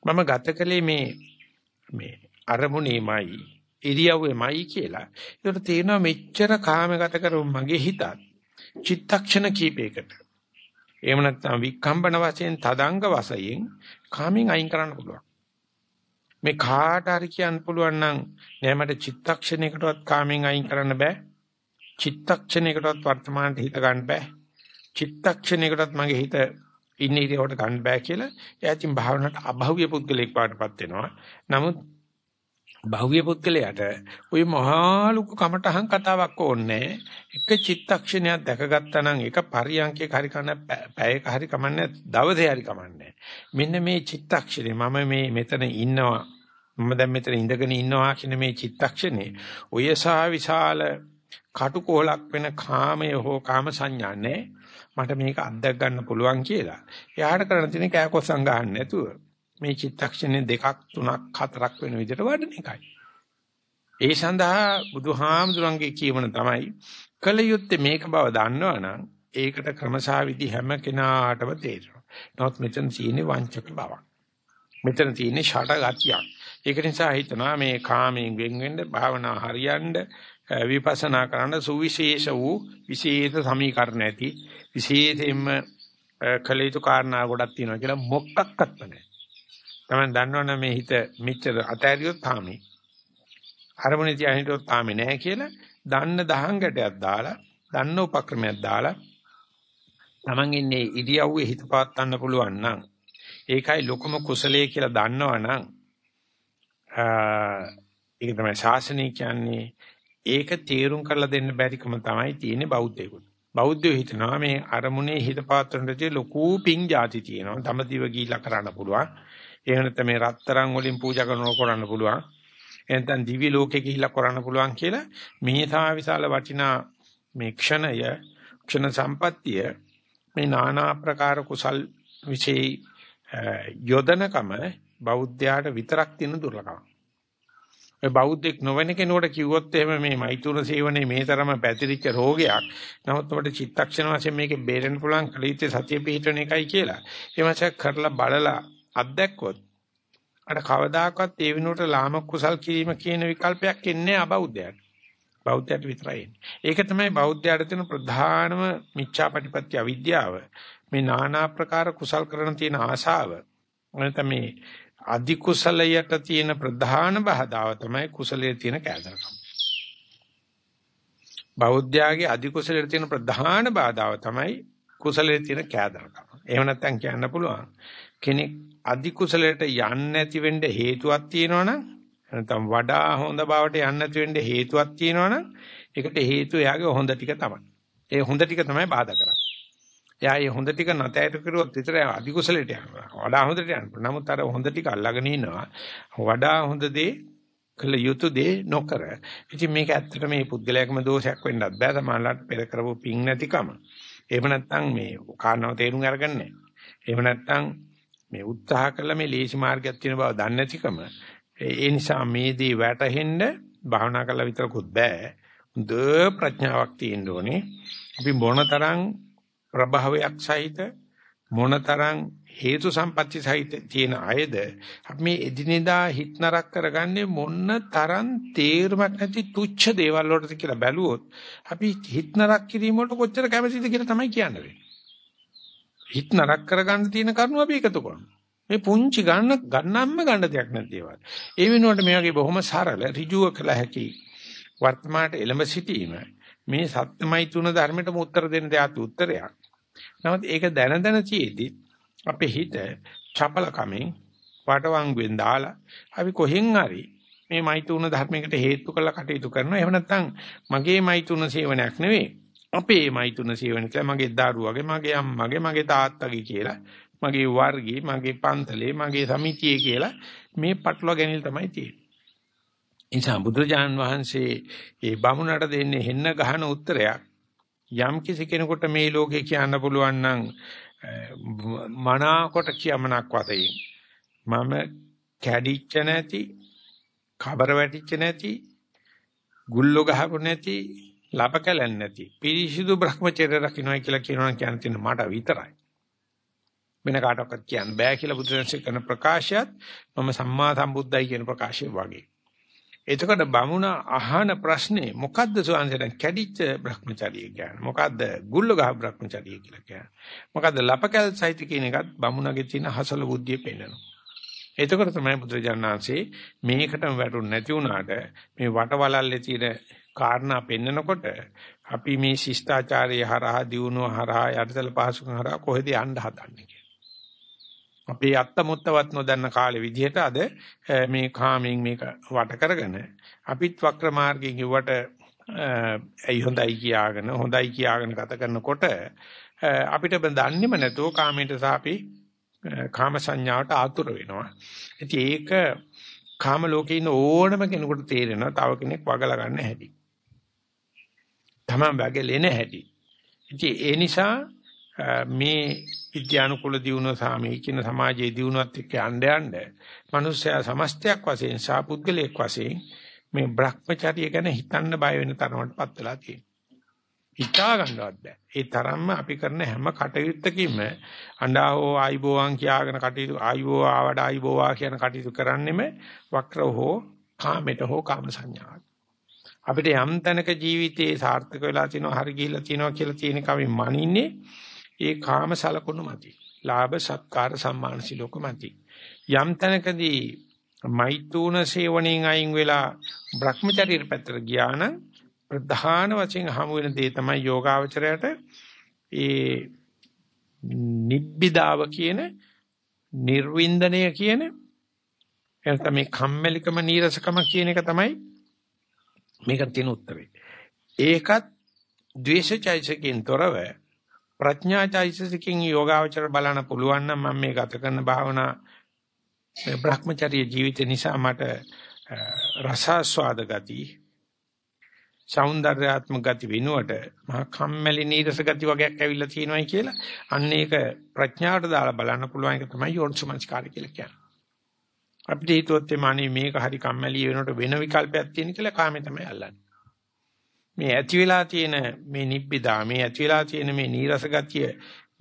මම ගත කළේ මේ මේ අරමුණේමයි ඉරියව්වේමයි කියලා. ඒකට තේරෙනවා මෙච්චර කාමගත කරු මගේ හිතත් චිත්තක්ෂණ කීපයකට. එහෙම නැත්නම් වික්කම්බන වශයෙන් තදංග වශයෙන් කාමෙන් අයින් කරන්න පුළුවන්. මේ කාට හරි කියන්න පුළුවන් නම් නෑ මට චිත්තක්ෂණයකටවත් කාමෙන් අයින් කරන්න බෑ. චිත්තක්ෂණයකටවත් වර්තමානට හිත ගන්න බෑ. චිත්තක්ෂණයකටවත් මගේ හිත ඉන්න ඉරියවට ගන්න බෑ කියලා. එයාටින් භාවනාවට අභෞවිය පුද්ගලෙක් වඩපත් වෙනවා. නමුත් භෞවිය පුද්ගලයාට ওই මහා ලොකු කමටහන් කතාවක් ඕනේ එක චිත්තක්ෂණයක් දැකගත්තා නම් එක පරියන්කේ හරි කන පැයක හරි කමන්නේ දවසේ හරි කමන්නේ මෙන්න මේ චිත්තක්ෂණය මම මේ මෙතන ඉන්නවා මම දැන් මෙතන ඉඳගෙන ඉන්නවා කියන මේ චිත්තක්ෂණේ ඔයසා විශාල කටුකොලක් වෙන කාමය හෝ කාම සංඥා නැහැ මට මේක අත්දැක ගන්න පුළුවන් කියලා. එයාට කරන්න තියෙන කෑකොස්සම් ගන්න නැතුව මේ චිත්තක්ෂණේ දෙකක් තුනක් හතරක් වෙන විදිහට වඩන එකයි. ඒ සඳහා බුදුහාමුදුරන්ගේ කියවන තමයි කල යුත්තේ මේක බව දන්නවනම් ඒකට ක්‍රමසාවිදි හැම කෙනාටම තේරෙනවා. නමුත් මෙතන තියෙන්නේ වංචක බවක්. මෙතන තියෙන්නේ ෂට ගතියක්. ඒක නිසා හිතනවා මේ කාමයෙන් වෙන් වෙන්න භාවනා හරියන්න විපස්සනා කරන්න සුවිශේෂ වූ විශේෂ සමීකරණ ඇති විශේෂයෙන්ම කලිතු කාරණා ගොඩක් තියෙනවා කියලා මොකක්වත් නැහැ. තමයි දන්නවනේ මේ හිත මෙච්චර අතෑරියොත් තාමේ. අරමුණේ තියා හිටියොත් තාමේ නැහැ කියලා දන්න දහං ගැටයක් දාලා දන්න උපක්‍රමයක් දාලා Taman ඉන්නේ ඉරියව්වේ හිත පාත්තන්න පුළුවන් නම් ඒකයි ලොකම කුසලයේ කියලා දන්නවනම් ඒක තමයි ශාසනය කියන්නේ ඒක තීරුම් කරලා දෙන්න බැරිකම තමයි තියෙන්නේ බෞද්ධයෙකුට. බෞද්ධයෝ හිතනවා මේ අරමුණේ හිත පාත්‍රණදී ලොකු පිං જાති තියෙනවා. ධම්මදිව ගීලා කරන්න පුළුවන්. එහෙම නැත්නම් මේ රත්තරන් වලින් පූජා කරනව කරන්න පුළුවන්. එහෙනම් දිවි ලෝකෙ ගිහිලා කරන්න පුළුවන් කියලා මේ තා විශාල වටිනා මේ ක්ෂණය ක්ෂණ සම්පත්තිය මේ নানা ආකාර කුසල් විශේෂ යොදනකම බෞද්ධයාට විතරක් තියෙන දුර්ලභකමක්. ඒ බෞද්ධෙක් නොවන කෙනෙකුට කිව්වොත් එහෙම මේ මෛතුන සේවනයේ මේ තරම පැතිරිච්ච රෝගයක්. නමුත් අපිට චිත්තක්ෂණ වශයෙන් මේකේ බේරෙන්න පුළුවන් කලිතේ සතිය පිහිටන එකයි කියලා. එමසක් කරලා බලලා අත්දැක්කොත් අර කවදාකවත් ඒ වෙනුවට ලාමක කුසල් කිරීම කියන විකල්පයක් එන්නේ අබෞද්ධයට. බෞද්ධයට විතරයි එන්නේ. ඒක තමයි බෞද්ධයට තියෙන ප්‍රධානම මිච්ඡාපටිපත්‍ය අවිද්‍යාව. මේ নানা ප්‍රකාර කුසල් කරන තියෙන ආශාව. නැත්නම් මේ අධි කුසලයට තියෙන ප්‍රධාන බාධාව තමයි කුසලයේ තියෙන කෑදරකම. බෞද්ධයාගේ අධි කුසලයට තියෙන ප්‍රධාන බාධාව තමයි කුසලයේ තියෙන කෑදරකම. එහෙම නැත්නම් කියන්න පුළුවන් කෙනෙක් අධි කුසලයට යන්නේ නැති වෙන්න හේතුවක් තියෙනවනම් නැත්නම් වඩා හොඳ බවට යන්නේ නැති වෙන්න හේතුවක් තියෙනවනම් ඒකට හේතුව එයාගේ හොඳ ටික තමයි. ඒ හොඳ ටික තමයි බාධා කරන්නේ. එයා මේ හොඳ ටික නැතයට කරුවොත් විතර අධි කුසලයට යනවා. වඩා හොඳට යනවා. නමුත් අර හොඳ ටික අල්ලගෙන ඉන්නවා. වඩා හොඳ දේ කළ යුතු දේ නොකර. ඉතින් මේක ඇත්තට මේ පුද්ගලයාගම දෝෂයක් වෙන්නත් බෑ. සමානලට පෙර කරපු පිං නැතිකම. එහෙම නැත්නම් මේ කාරණාව තේරුම් අරගන්නේ. එහෙම නැත්නම් මේ උත්සාහ කළා මේ ලේසි මාර්ගයක් තියෙන බව දන්නේ නැතිකම. ඒ නිසා මේ දේ වැටහෙන්න භාවනා කළා විතරකුත් බෑ. හොඳ ප්‍රඥාවක් තියෙන්න ඕනේ. අපි මොනතරම් ප්‍රභාවයක් සහිත මොනතරම් හේතු සම්පatti සහිත තියෙන අයද අපි මේ එදිනෙදා හිත නරක කරගන්නේ මොන තරම් තේරුමක් නැති තුච්ඡ දේවල් වලටද කියලා බැලුවොත් අපි හිත නරක කිරීම වලට කොච්චර කැමතිද කියලා තමයි කියන්නේ. හිත නරක කරගන්න තියෙන කරුණු අපි එකතු කරනවා. මේ පුංචි ගන්න ගන්නම්ම ගන්න දෙයක් නැති ඒවා. ඒ වෙනුවට මේ වගේ බොහොම සරල ඍජුව කළ හැකි වර්තමානට එළඹ සිටීම මේ සත්‍යමයි තුන ධර්මයටම උත්තර දෙන්න දෙයක් උත්තරයක්. නමුත් ඒක දැන දැන තියේදී අපේ හිත චපල කමෙන් වටවංගුවෙන් දාලා අපි කොහෙන් හරි මේ මෛතුන ධර්මයකට හේතු කරලා කටයුතු කරනවා. එහෙම නැත්නම් මගේ මෛතුන සේවනයක් නෙවෙයි. අපේ මෛතුන සේවන කියලා මගේ දරුවගේ, මගේ අම්මගේ, මගේ තාත්තගේ කියලා, මගේ වර්ගයේ, මගේ පන්තලේ, මගේ සමිතියේ කියලා මේ පටලවා ගැනීම තමයි තියෙන්නේ. ඉතින් බුදුරජාන් වහන්සේ මේ බමුණට දෙන්නේ හෙන්න ගහන උත්තරයක් යම් කිසි කෙනෙකුට මේ ලෝකේ කියන්න පුළුවන් නම් මනාකොට කියමනක් වතේ මම කැඩිච්ච නැති කබර වැටිච්ච නැති ගුල්ලෝ ගහපු නැති ලපකලන් නැති පිරිසිදු Brahmacharya රකින්නයි කියලා කියනවා කියන තින මට විතරයි. වෙන කාටවත් කියන්න බෑ කියලා බුදුරජාණන් කරන ප්‍රකාශයත් මම සම්මා සම්බුද්දයි කියන ප්‍රකාශය වගේ. එතකොට බමුණ අහන ප්‍රශ්නේ මොකද්ද සෝන්සෙන් කැඩිච්ච Brahmacharya කියන්නේ? මොකද්ද ගුල්ල ගහ Brahmacharya කියලා කියන්නේ? මොකද්ද ලපකැල් සහිත කියන එකත් බමුණගේ තියෙන හසල බුද්ධිය පෙන්නනවා. එතකොට තමයි බුදුරජාණන්සේ මේකටම වැටුනේ නැති වුණාට මේ වටවලල්ලේ තියෙන කාරණා පෙන්නකොට අපි මේ ශිෂ්ටාචාරයේ හරහා දියුණුව හරහා යටිතල පහසුකම් හරහා කොහෙද යන්න හදන්නේ අපේ අත්ත මුත්තවත් නොදන්න කාලේ විදිහට අද මේ කාමෙන් මේක වට කරගෙන අපිත් වක්‍ර මාර්ගයෙන් ඉවට ඇයි හොඳයි කියාගෙන හොඳයි කියාගෙන ගත කරනකොට අපිට දන්නේම නැතුව කාමයට සාපි කාම සංඥාවට ආතුර වෙනවා. ඉතින් ඒක කාම ලෝකේ ඉන්න ඕනම කෙනෙකුට තේරෙනවා තව කෙනෙක් වගලා ගන්න හැටි. තමන් වගලෙන හැටි. ඉතින් ඒ නිසා මේ විද්‍යානුකූල දියුණුව සාමී කියන සමාජයේ දියුණුවත් එක්ක යන්න යන්න මිනිස්සයා සමස්තයක් වශයෙන් සාපුද්ගලයක් වශයෙන් මේ Brahmacharya ගැන හිතන්න බය වෙන තරමටපත් වෙලා තියෙනවා. හිතා ගන්නවත් බෑ. ඒ තරම්ම අපි කරන හැම කටයුත්තකින්ම අඬාවෝ ආයිබෝවන් කියාගෙන කටයුතු ආයිබෝ ආවඩ ආයිබෝවා කියන කටයුතු කරන්නෙම වක්‍ර හෝ කාමයට හෝ කාම සංඥාවක්. අපිට යම් තැනක ජීවිතේ සාර්ථක වෙලා තිනවා හරි ගිහිල්ලා තිනවා කියලා තියෙන කමින් මනින්නේ ඒ කාම සලකුණු මැති. ලාභ සත්කාර සම්මාන සිලෝක මැති. යම් තැනකදී මෛතුන සේවණෙන් අයින් වෙලා Brahmacharya පැත්තට ගියා නම් ප්‍රධාන වශයෙන් හමු වෙන දේ තමයි යෝගාවචරයට ඒ නිබ්බිදාව කියන නිර්වින්දනය කියන එතන මේ කම්මැලිකම නීරසකම කියන එක තමයි මේකට තියෙන උත්තරේ. ඒකත් ද්වේෂචෛතසිකෙන් තොරව ප්‍රඥාචෛතසිකෙන් යෝගාවචර බලන්න පුළුවන් නම් මම මේ ගත කරන භාවනා මේ Brahmacharya ජීවිතය නිසා මට රසාස්වාද ගති సౌందర్యාත්මක ගති වෙනුවට මහා කම්මැලි නීරස ගති වගේක් ඇවිල්ලා තියෙනවායි කියලා අන්න ඒක ප්‍රඥාවට දාලා බලන්න පුළුවන් එක තමයි යෝනිසමංස්කාරය කියලා කියන්නේ. අපිට හිතුවොත් මේ මේක හරි කම්මැලි වෙනකොට වෙන විකල්පයක් තියෙන කියලා කාමේ තමයි අල්ලන්නේ. මේ ඇති වෙලා තියෙන මේ නිබ්බිදා මේ ඇති වෙලා තියෙන මේ නීරස ගතිය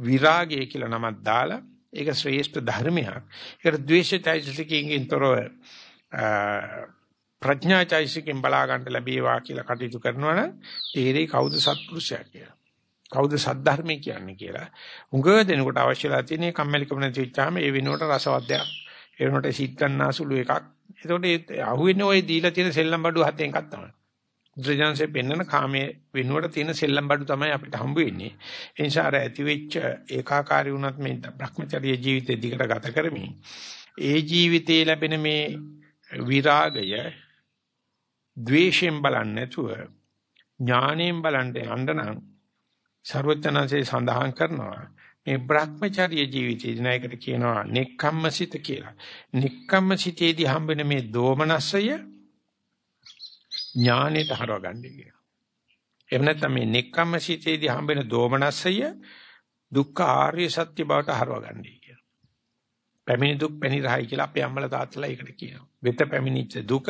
විරාගය කියලා නමක් දාලා ඒක ශ්‍රේෂ්ඨ ධර්මයක්. ඒකට ද්වේෂයිසිකින් තොරව ප්‍රඥාචෛසිකෙන් බලා ගන්න ලැබේවා කියලා කටයුතු කරනවා නම් තේරෙයි කවුද සත්පුරුෂයා කියලා. කවුද සද්ධර්මය කියන්නේ කියලා. උඟ දෙනකොට අවශ්‍යලා තියෙන කම්මැලිකම නැති වෙච්චාම ඒ වෙනුවට රසවත් දෙයක්. ඒ වෙනුවට සිත් ගන්නාසුළු එකක්. එතකොට ඒ අහුවෙන්නේ ওই දීලා තියෙන සෙල්ලම් බඩු හතෙන් එකක් තමයි. බුද්ධජනසේ පෙන්වන කාමයේ වෙනුවට තියෙන සෙල්ලම් බඩු තමයි අපිට හම්බ වෙන්නේ. ඒ නිසා අර ඇති වෙච්ච ඒකාකාරී වුණත් මේ භ්‍රමචර්ය ජීවිතේ දිගට ගත කරමින් ඒ ජීවිතේ ලැබෙන මේ විරාගය ද්වේෂයෙන් බලන්නේ නැතුව ඥාණයෙන් බලන්න යන්න නම් ਸਰවඥාන්සේ සඳහන් කරනවා මේ Brahmacharya ජීවිතයේදී නයකට කියනවා නෙක්ඛම්මසිත කියලා. නෙක්ඛම්මසිතේදී හම්බෙන මේ දෝමනස්සය ඥාණයට හරවගන්නේ කියලා. එහෙම නැත්නම් මේ නෙක්ඛම්මසිතේදී හම්බෙන දෝමනස්සය දුක්ඛ ආර්ය සත්‍ය බවට හරවගන්නේ කියලා. පැමිණි දුක් පැනිරහයි කියලා අපේ අම්මලා තාත්තලා ඒකට කියනවා. වෙත පැමිණිච්ච දුක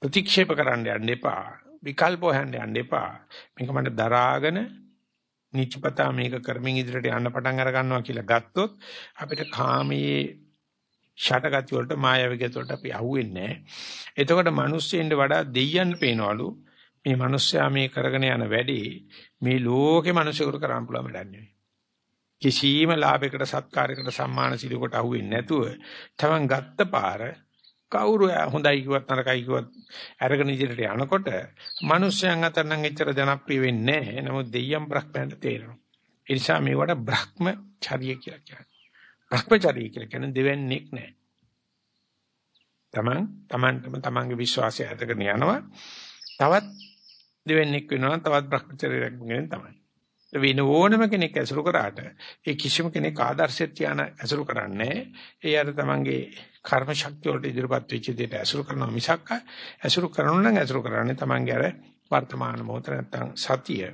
ප්‍රතික්ෂේප කරන්න යන්න එපා. විකල්ප හොයන්න යන්න එපා. මේක මට දරාගෙන නිච්චපතා මේක කරමින් ඉදිරියට යන්න පටන් අර ගන්නවා කියලා ගත්තොත් අපිට කාමයේ ෂටගති වලට මායාවිකත වලට අපි අහුවෙන්නේ නැහැ. එතකොට මිනිස්සෙන්ට වඩා දෙයයන් පේනවලු මේ මිනිස්සයා මේ කරගෙන යන වැඩේ මේ ලෝකේ මිනිසෙකුට කරන්න පුළුවන් වැඩක් නෙවෙයි. කිසියම් ලාභයකට සත්කාරයකට සම්මාන සිලුකට අහුවෙන්නේ නැතුව තමන් ගත්ත පාර කවුරු හොඳයි කිව්වත් නරකයි කිව්වත් අරගෙන ඉදිරියට යනකොට මිනිස්යන් අතර නම් එච්චර ජනප්‍රිය වෙන්නේ නැහැ. නමුත් දෙයියන් බ්‍රහ්මයන්ට තේරෙනවා. ඒ නිසා මේවට බ්‍රහ්මචර්ය කියලා කියනවා. බ්‍රහ්මචර්ය කියලා කියන්නේ දෙවන්නේක් නැහැ. තමන් තමන්ටම තමන්ගේ විශ්වාසය ඇතගෙන යනවා. තවත් දෙවන්නේක් වෙනවා තවත් බ්‍රහ්මචර්යයක් වෙන තමයි. වෙන ඕනම කෙනෙක් ඇසුරු කරාට ඒ කිසිම කෙනෙක් ආදර්ශයක් තියාන ඇසුරු කරන්නේ ඒ අර තමන්ගේ කර්ම ශක්තිය වලට ඉදිරිපත් වෙච්ච දෙයට ඇසුරු කරනවා මිසක් ඇසුරු කරනවා නම් ඇසුරු කරන්නේ තමන්ගේ අර වර්තමාන මොහොත නැත්තම් සතිය.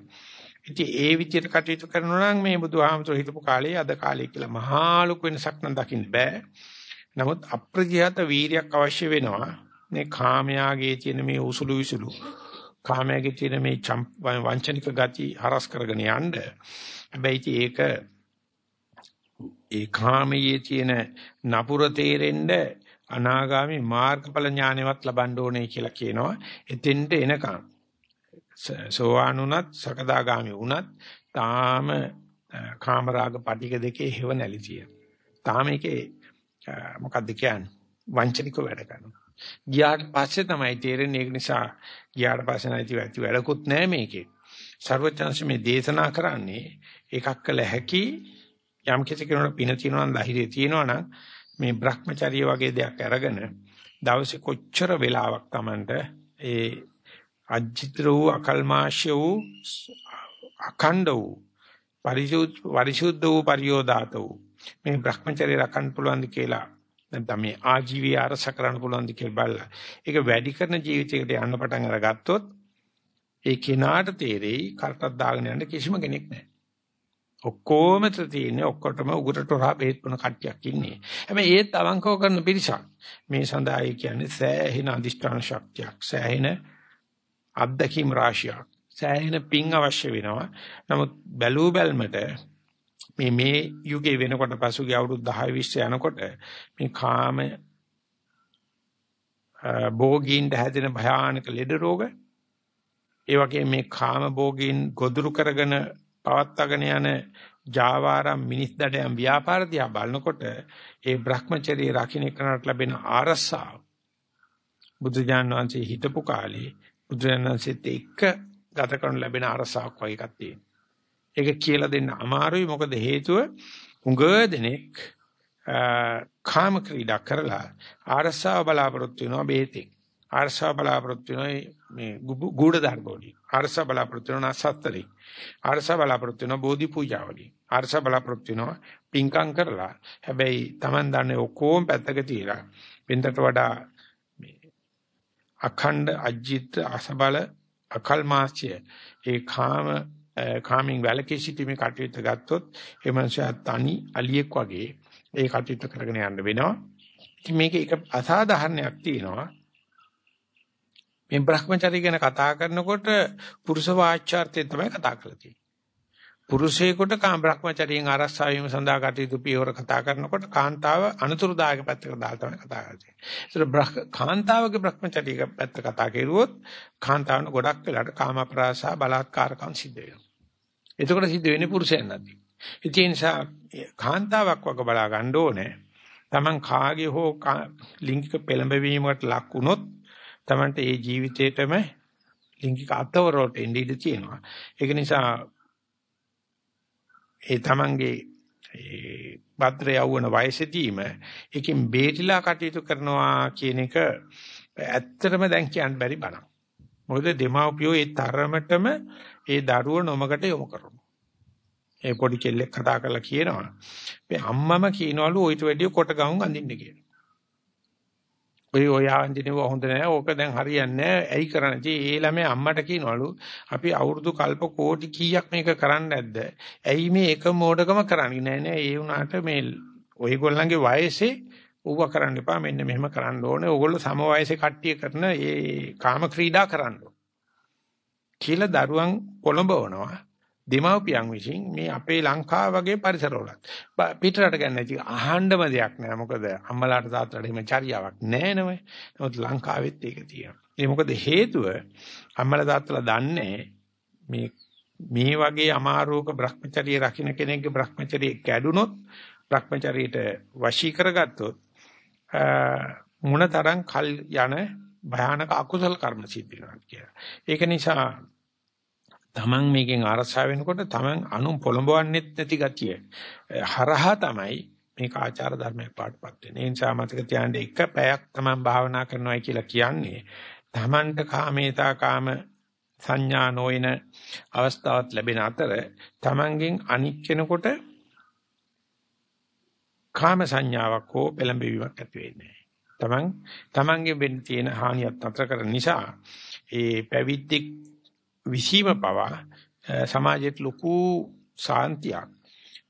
ඉතින් ඒ විදිහට කටයුතු කරනවා නම් මේ බුදුහාමතුරු හිටපු කාලේ අද කාලේ කියලා මහා ලොකු වෙනසක් නම් දකින්න බෑ. නමුත් අප්‍රජාත වීරියක් අවශ්‍ය වෙනවා. මේ කාමයාගේ තියෙන මේ උසුළු විසුළු කාමයේ තියෙන මේ වංචනික ගති හරස් කරගෙන යන්න. හැබැයි ඒක ඒ කාමයේ තියෙන නපුර තේරෙන්න අනාගාමි මාර්ගඵල ඥානෙවත් ලබන්න ඕනේ කියලා කියනවා. එතෙන්ට එනකම් සෝවාන් උනත් සකදාගාමි උනත් තාම කාමරාග පටික දෙකේ හේව නැලි තියෙනවා. තාම ඒකේ මොකක්ද කියන්නේ? වංචනිකව වැඩ කරනවා. ගියාට පස්සේ තමයි තේරෙන්නේ ඒක නිසා ගියාට පස්සේ නැති ඇති වැඩකුත් නැහැ මේකේ. සර්වඥාන්ස මේ දේශනා කරන්නේ එකක් කළ හැකි යම් කිසි කෙනෙකුට පින තියෙනවා නම් ධෛර්යය තියෙනවා නම් මේ Brahmacharya වගේ දෙයක් අරගෙන දවසේ කොච්චර වෙලාවක් Tamanට ඒ අජිත්‍ර වූ අකල්මාශ්‍ය වූ අඛණ්ඩ වූ පරිශුද්ධ පරිශුද්ධ වූ පරියෝදාත වූ මේ Brahmacharya රකන්න පුළුවන්ද කියලා නැත්නම් මේ ආජීවය අරස කරන්න පුළුවන්ද කියලා බලලා ඒක වැඩි කරන ජීවිතයකට යන්න පටන් අරගත්තොත් ඒ කෙනාට තේරෙයි කරටක් දාගෙන යන්න කිසිම කෙනෙක් නැහැ. ඔක්කොම තියෙන්නේ ඔක්කොටම උගුරට හොරා බෙහෙත් බොන කට්ටියක් ඉන්නේ. හැබැයි ඒත් අවංකව කරන පිරිසක්. මේ සඳහායි කියන්නේ සෑහෙන අදිෂ්ඨාන ශක්තියක්, සෑහෙන අත්දැකීම් රාශියක්, සෑහෙන පිං අවශ්‍ය වෙනවා. නමුත් බැලූ බැල්මට මේ මේ යුගයේ වෙනකොට පසුගිය අවුරුදු 10 20 යනකොට මේ කාම භෝගීන්ට හැදෙන භයානක ලෙඩ රෝග ඒ වගේ මේ කාම භෝගීන් ගොදුරු කරගෙන පවත්වාගෙන යන ජාවාරම් මිනිස් දඩයන් ව්‍යාපාර දිහා බලනකොට ඒ Brahmacharya රකින්න කරනට ලැබෙන ආරස්සාව බුදුජාන විශ්වසේ හිටපු කාලේ බුදුරජාණන් වහන්සේත් එක්ක ගත කරන ලැබෙන ආරස්සාවක් වගේ එකක් තියෙනවා. ඒක කියලා දෙන්න අමාරුයි. මොකද හේතුව උඟ දෙනෙක් කාම ක්‍රීඩා කරලා ආරසාව බලාපොරොත්තු වෙනවා බෙහෙතෙන්. ආර්සා බලාපොරොත්තු වෙන මේ ගුඩ ධර්ම වලින් ආර්සා බලාපොරොත්තු වෙන සත්තරේ ආර්සා බලාපොරොත්තු වෙන බෝධි පූජා වලින් ආර්සා බලාපොරොත්තු වෙන පින්කම් කරලා. හැබැයි Taman දන්නේ ඔක්කොම පැත්තක තියලා වෙනතට වඩා මේ අඛණ්ඩ අජිත් අසබල අකල් මාස්‍ය ඒ කාම කාමින් වැලකී සිටීමේ කටයුත්ත ගත්තොත් ඒ මනුස්සයා තනි අලියෙක් වගේ ඒ කටයුත්ත කරගෙන යන්න වෙනවා. ඉතින් මේකේ එක අසාධාරණයක් තියෙනවා. මේ Brahmacharya ගැන කතා කරනකොට පුරුෂ වාචාර්ථයෙන් තමයි කතා කරලා තියෙන්නේ. පුරුෂයෙකුට කාම Brahmacharyen ආරක්ෂා වීම සඳහා කටයුතු පියවර කතා කරනකොට කාන්තාව අනුතුරුදායක පැත්තකට දාලා තමයි කතා කරන්නේ. ඒතර කාන්තාවගේ Brahmacharya පැත්ත කතා කරුවොත් කාන්තාවන ගොඩක් වෙලාට කාම අපරාසා බලාත්කාරකම් සිද්ධ වෙනවා. එතකොට සිද්ධ වෙන්නේ පුරුෂයන් නැති. ඒ නිසා කාන්තාවක් වගේ බලා ගන්න ඕනේ. Taman කාගේ හෝ ලිංගික පෙළඹවීමකට ලක් වුණොත් Tamanට ඒ ජීවිතේටම ලිංගික අතවරට එන්නේ ඉඳී තියෙනවා. ඒක නිසා ඒ Tamanගේ ඒ භද්‍ර යවවන වයසදීම එකකින් බේරිලා කටයුතු කරනවා කියන එක ඇත්තටම දැන් කියන්න බැරි බණක්. මොකද දෙමාපියෝ ඒ තරමටම ඒ දරුව නොමකට යොමු කරනවා. ඒ පොඩි කෙල්ලෙක් කතා කරලා කියනවා මේ අම්මම කියනවලු ඔయిత වැඩිය කොට ගවුම් අඳින්න කියලා. ඔය ඔය අඳිනව හොඳ නෑ. ඕක දැන් හරියන්නේ නෑ. ඇයි කරන්නේ? ඒ ළමයා අම්මට කියනවලු අපි අවුරුදු කල්ප කෝටි කීයක් මේක කරන්නේ නැද්ද? ඇයි මේ එක මෝඩකම කරන්නේ? නෑ නෑ. ඒ වුණාට මේ ඔයගොල්ලන්ගේ වයසේ ඌව කරන්න එපා. මෙන්න මෙහෙම කරන්න ඕනේ. ඕගොල්ලෝ සම වයසේ කට්ටිය කරන ඒ කාම ක්‍රීඩා කරන්න කියලා දරුවන් පොළඹවනවා දෙමව්පියන් විසින් මේ අපේ ලංකාව වගේ පරිසරවලත්. පිටරට ගන්න නැති අහන්නම දෙයක් නෑ. මොකද අම්මලාට තාත්තලාට එහෙම චර්යාවක් නෑ නම නමුත් ලංකාවෙත් ඒක තියෙනවා. ඒ මොකද හේතුව අම්මලා තාත්තලා දන්නේ මේ මේ වගේ අමාරුවක Brahmacharya රකින්න කෙනෙක්ගේ Brahmacharya කැඩුනොත් Brahmacharyaට වශී කරගත්තොත් මොනතරම් කල් යන භයානක අකුසල කර්ම සිද්ධ වෙනවා කියලා. ඒක නිසා තමන් මේකෙන් ආරසා වෙනකොට තමන් අනුන් පොළඹවන්නෙත් නැති ගතිය හරහා තමයි මේක ආචාර ධර්මයක් පාටපත් වෙන්නේ. ඒ නිසා මතක තියාගන්න එක පැයක් තමන් භාවනා කරනවායි කියලා කියන්නේ තමන්ට කාමේතා කාම සංඥා නොයන අවස්ථාවක් ලැබෙන අතර තමන්ගෙන් අනික් කෙනෙකුට කාම සංඥාවක් හෝ පෙළඹවීමක් ඇති වෙන්නේ තමන් තමන්ගේ වෙන්න තියෙන හානියත් අතර කරන නිසා ඒ පැවිද්දෙක් විසීම පවා සමාජයට ලොකු සාන්තියක්.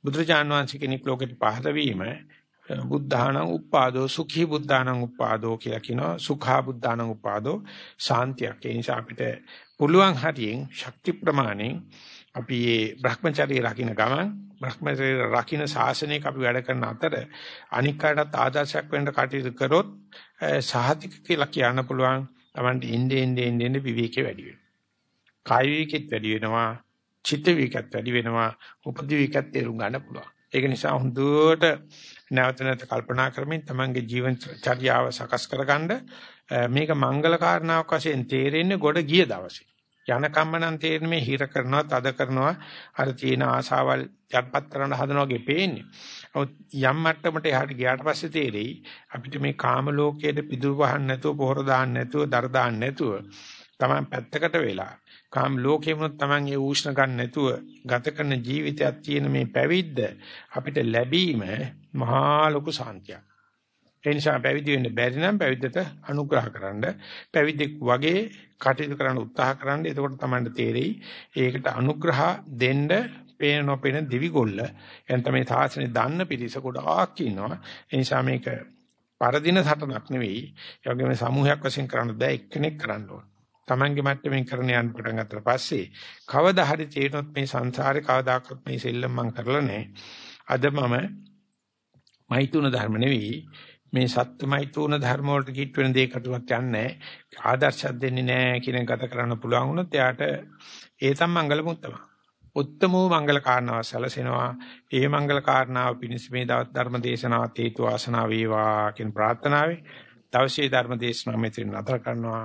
බුදුරජාණන් වහන්සේ කෙනෙක් ලෝකෙට පහළ වීම බුද්ධානං උපාදෝ සුඛී බුද්ධානං උපාදෝ කියලා කියනවා. සුඛා බුද්ධානං උපාදෝ සාන්තියක්. ඒ නිසා අපිට පුළුවන් හරියෙන් ශක්ති ප්‍රමාණයෙන් අපි මේ Brahmacharya රකින්න ගමන් Brahmacharya රකින්න ශාසනයක අපි වැඩ කරන අතර අනික් කාටත් ආදර්ශයක් වෙන්න කටයුතු කරොත් සාහිතික කියලා කියන්න පුළුවන්. Tamanට ඉන්නේ ඉන්නේ ඉන්නේ විවේකේ වැඩි වෙනවා. කාය විවේකෙත් වැඩි වෙනවා චිත්ත විවේකත් වැඩි වෙනවා උපදි විවේකත් තේරුම් ගන්න පුළුවන් ඒක නිසා හොඳට නැවත නැවත කල්පනා කරමින් තමන්ගේ ජීවන චර්යාව සකස් කරගන්න මේක මංගල කාරණාවක් වශයෙන් තේරෙන්නේ ගොඩ ගිය දවසේ යන කම්ම නම් තේරෙන්නේ මේ හිර කරනවා තද කරනවා අර තියෙන ආසාවල් යටපත් කරන්න හදනවා වගේ පේන්නේ. නමුත් යම් මට්ටමකට එහාට ගියාට පස්සේ තේරෙයි අපිට මේ කාම ලෝකයේ පිදුරු වහන්න නැතුව පොහොර දාන්න නැතුව දර දාන්න නැතුව තමයි පැත්තකට වෙලා කාම ලෝකෙමුත් Taman ඒ උෂ්ණ ගන්න නැතුව ගත කරන ජීවිතයක් තියෙන මේ පැවිද්ද අපිට ලැබීම මහා ලොකු සාන්තියක්. ඒ නිසා පැවිදි වෙන්න බැරි නම් පැවිද්දට අනුග්‍රහ කරන්න පැවිද්දෙක් වගේ කටයුතු කරන්න උත්සාහ කරන්න. එතකොට තමයි තේරෙයි ඒකට අනුග්‍රහ දෙන්න පේන නොපේන දිවිගොල්ල එන් තමයි තාසනේ දන්න පිරිස ගොඩාක් ඉන්නවා. ඒ නිසා මේක පරදින සටනක් නෙවෙයි. ඒ වගේම සමූහයක් වශයෙන් කරන්න බෑ එක්කෙනෙක් කරන්න ඕන. Tamange මට්ටමින් කරන යන්න පටන් ගත්තට පස්සේ කවදා හරි තේරෙනොත් මේ සංසාරේ කවදාකවත් මේ සෙල්ලම් මං කරලා නැහැ. අද මම මෛතුන ධර්ම නෙවෙයි මේ සත්‍යමෛතුන ධර්ම වලට කිට් වෙන දෙයකටවත් යන්නේ ආදර්ශයක් දෙන්නේ නැහැ කියන ගත කරන්න පුළුවන් වුණොත් එයාට ඒ තම මංගල මුත්තම. උත්තමෝ මංගල කාරණාව සැලසෙනවා. ඒ මංගල කාරණාව පිණිස මේ දවස් ධර්ම දේශනාවත් හේතු වාසනා වේවා කියන ප්‍රාර්ථනාවයි. දවසේ ධර්ම දේශනාව මෙතන නතර කරනවා.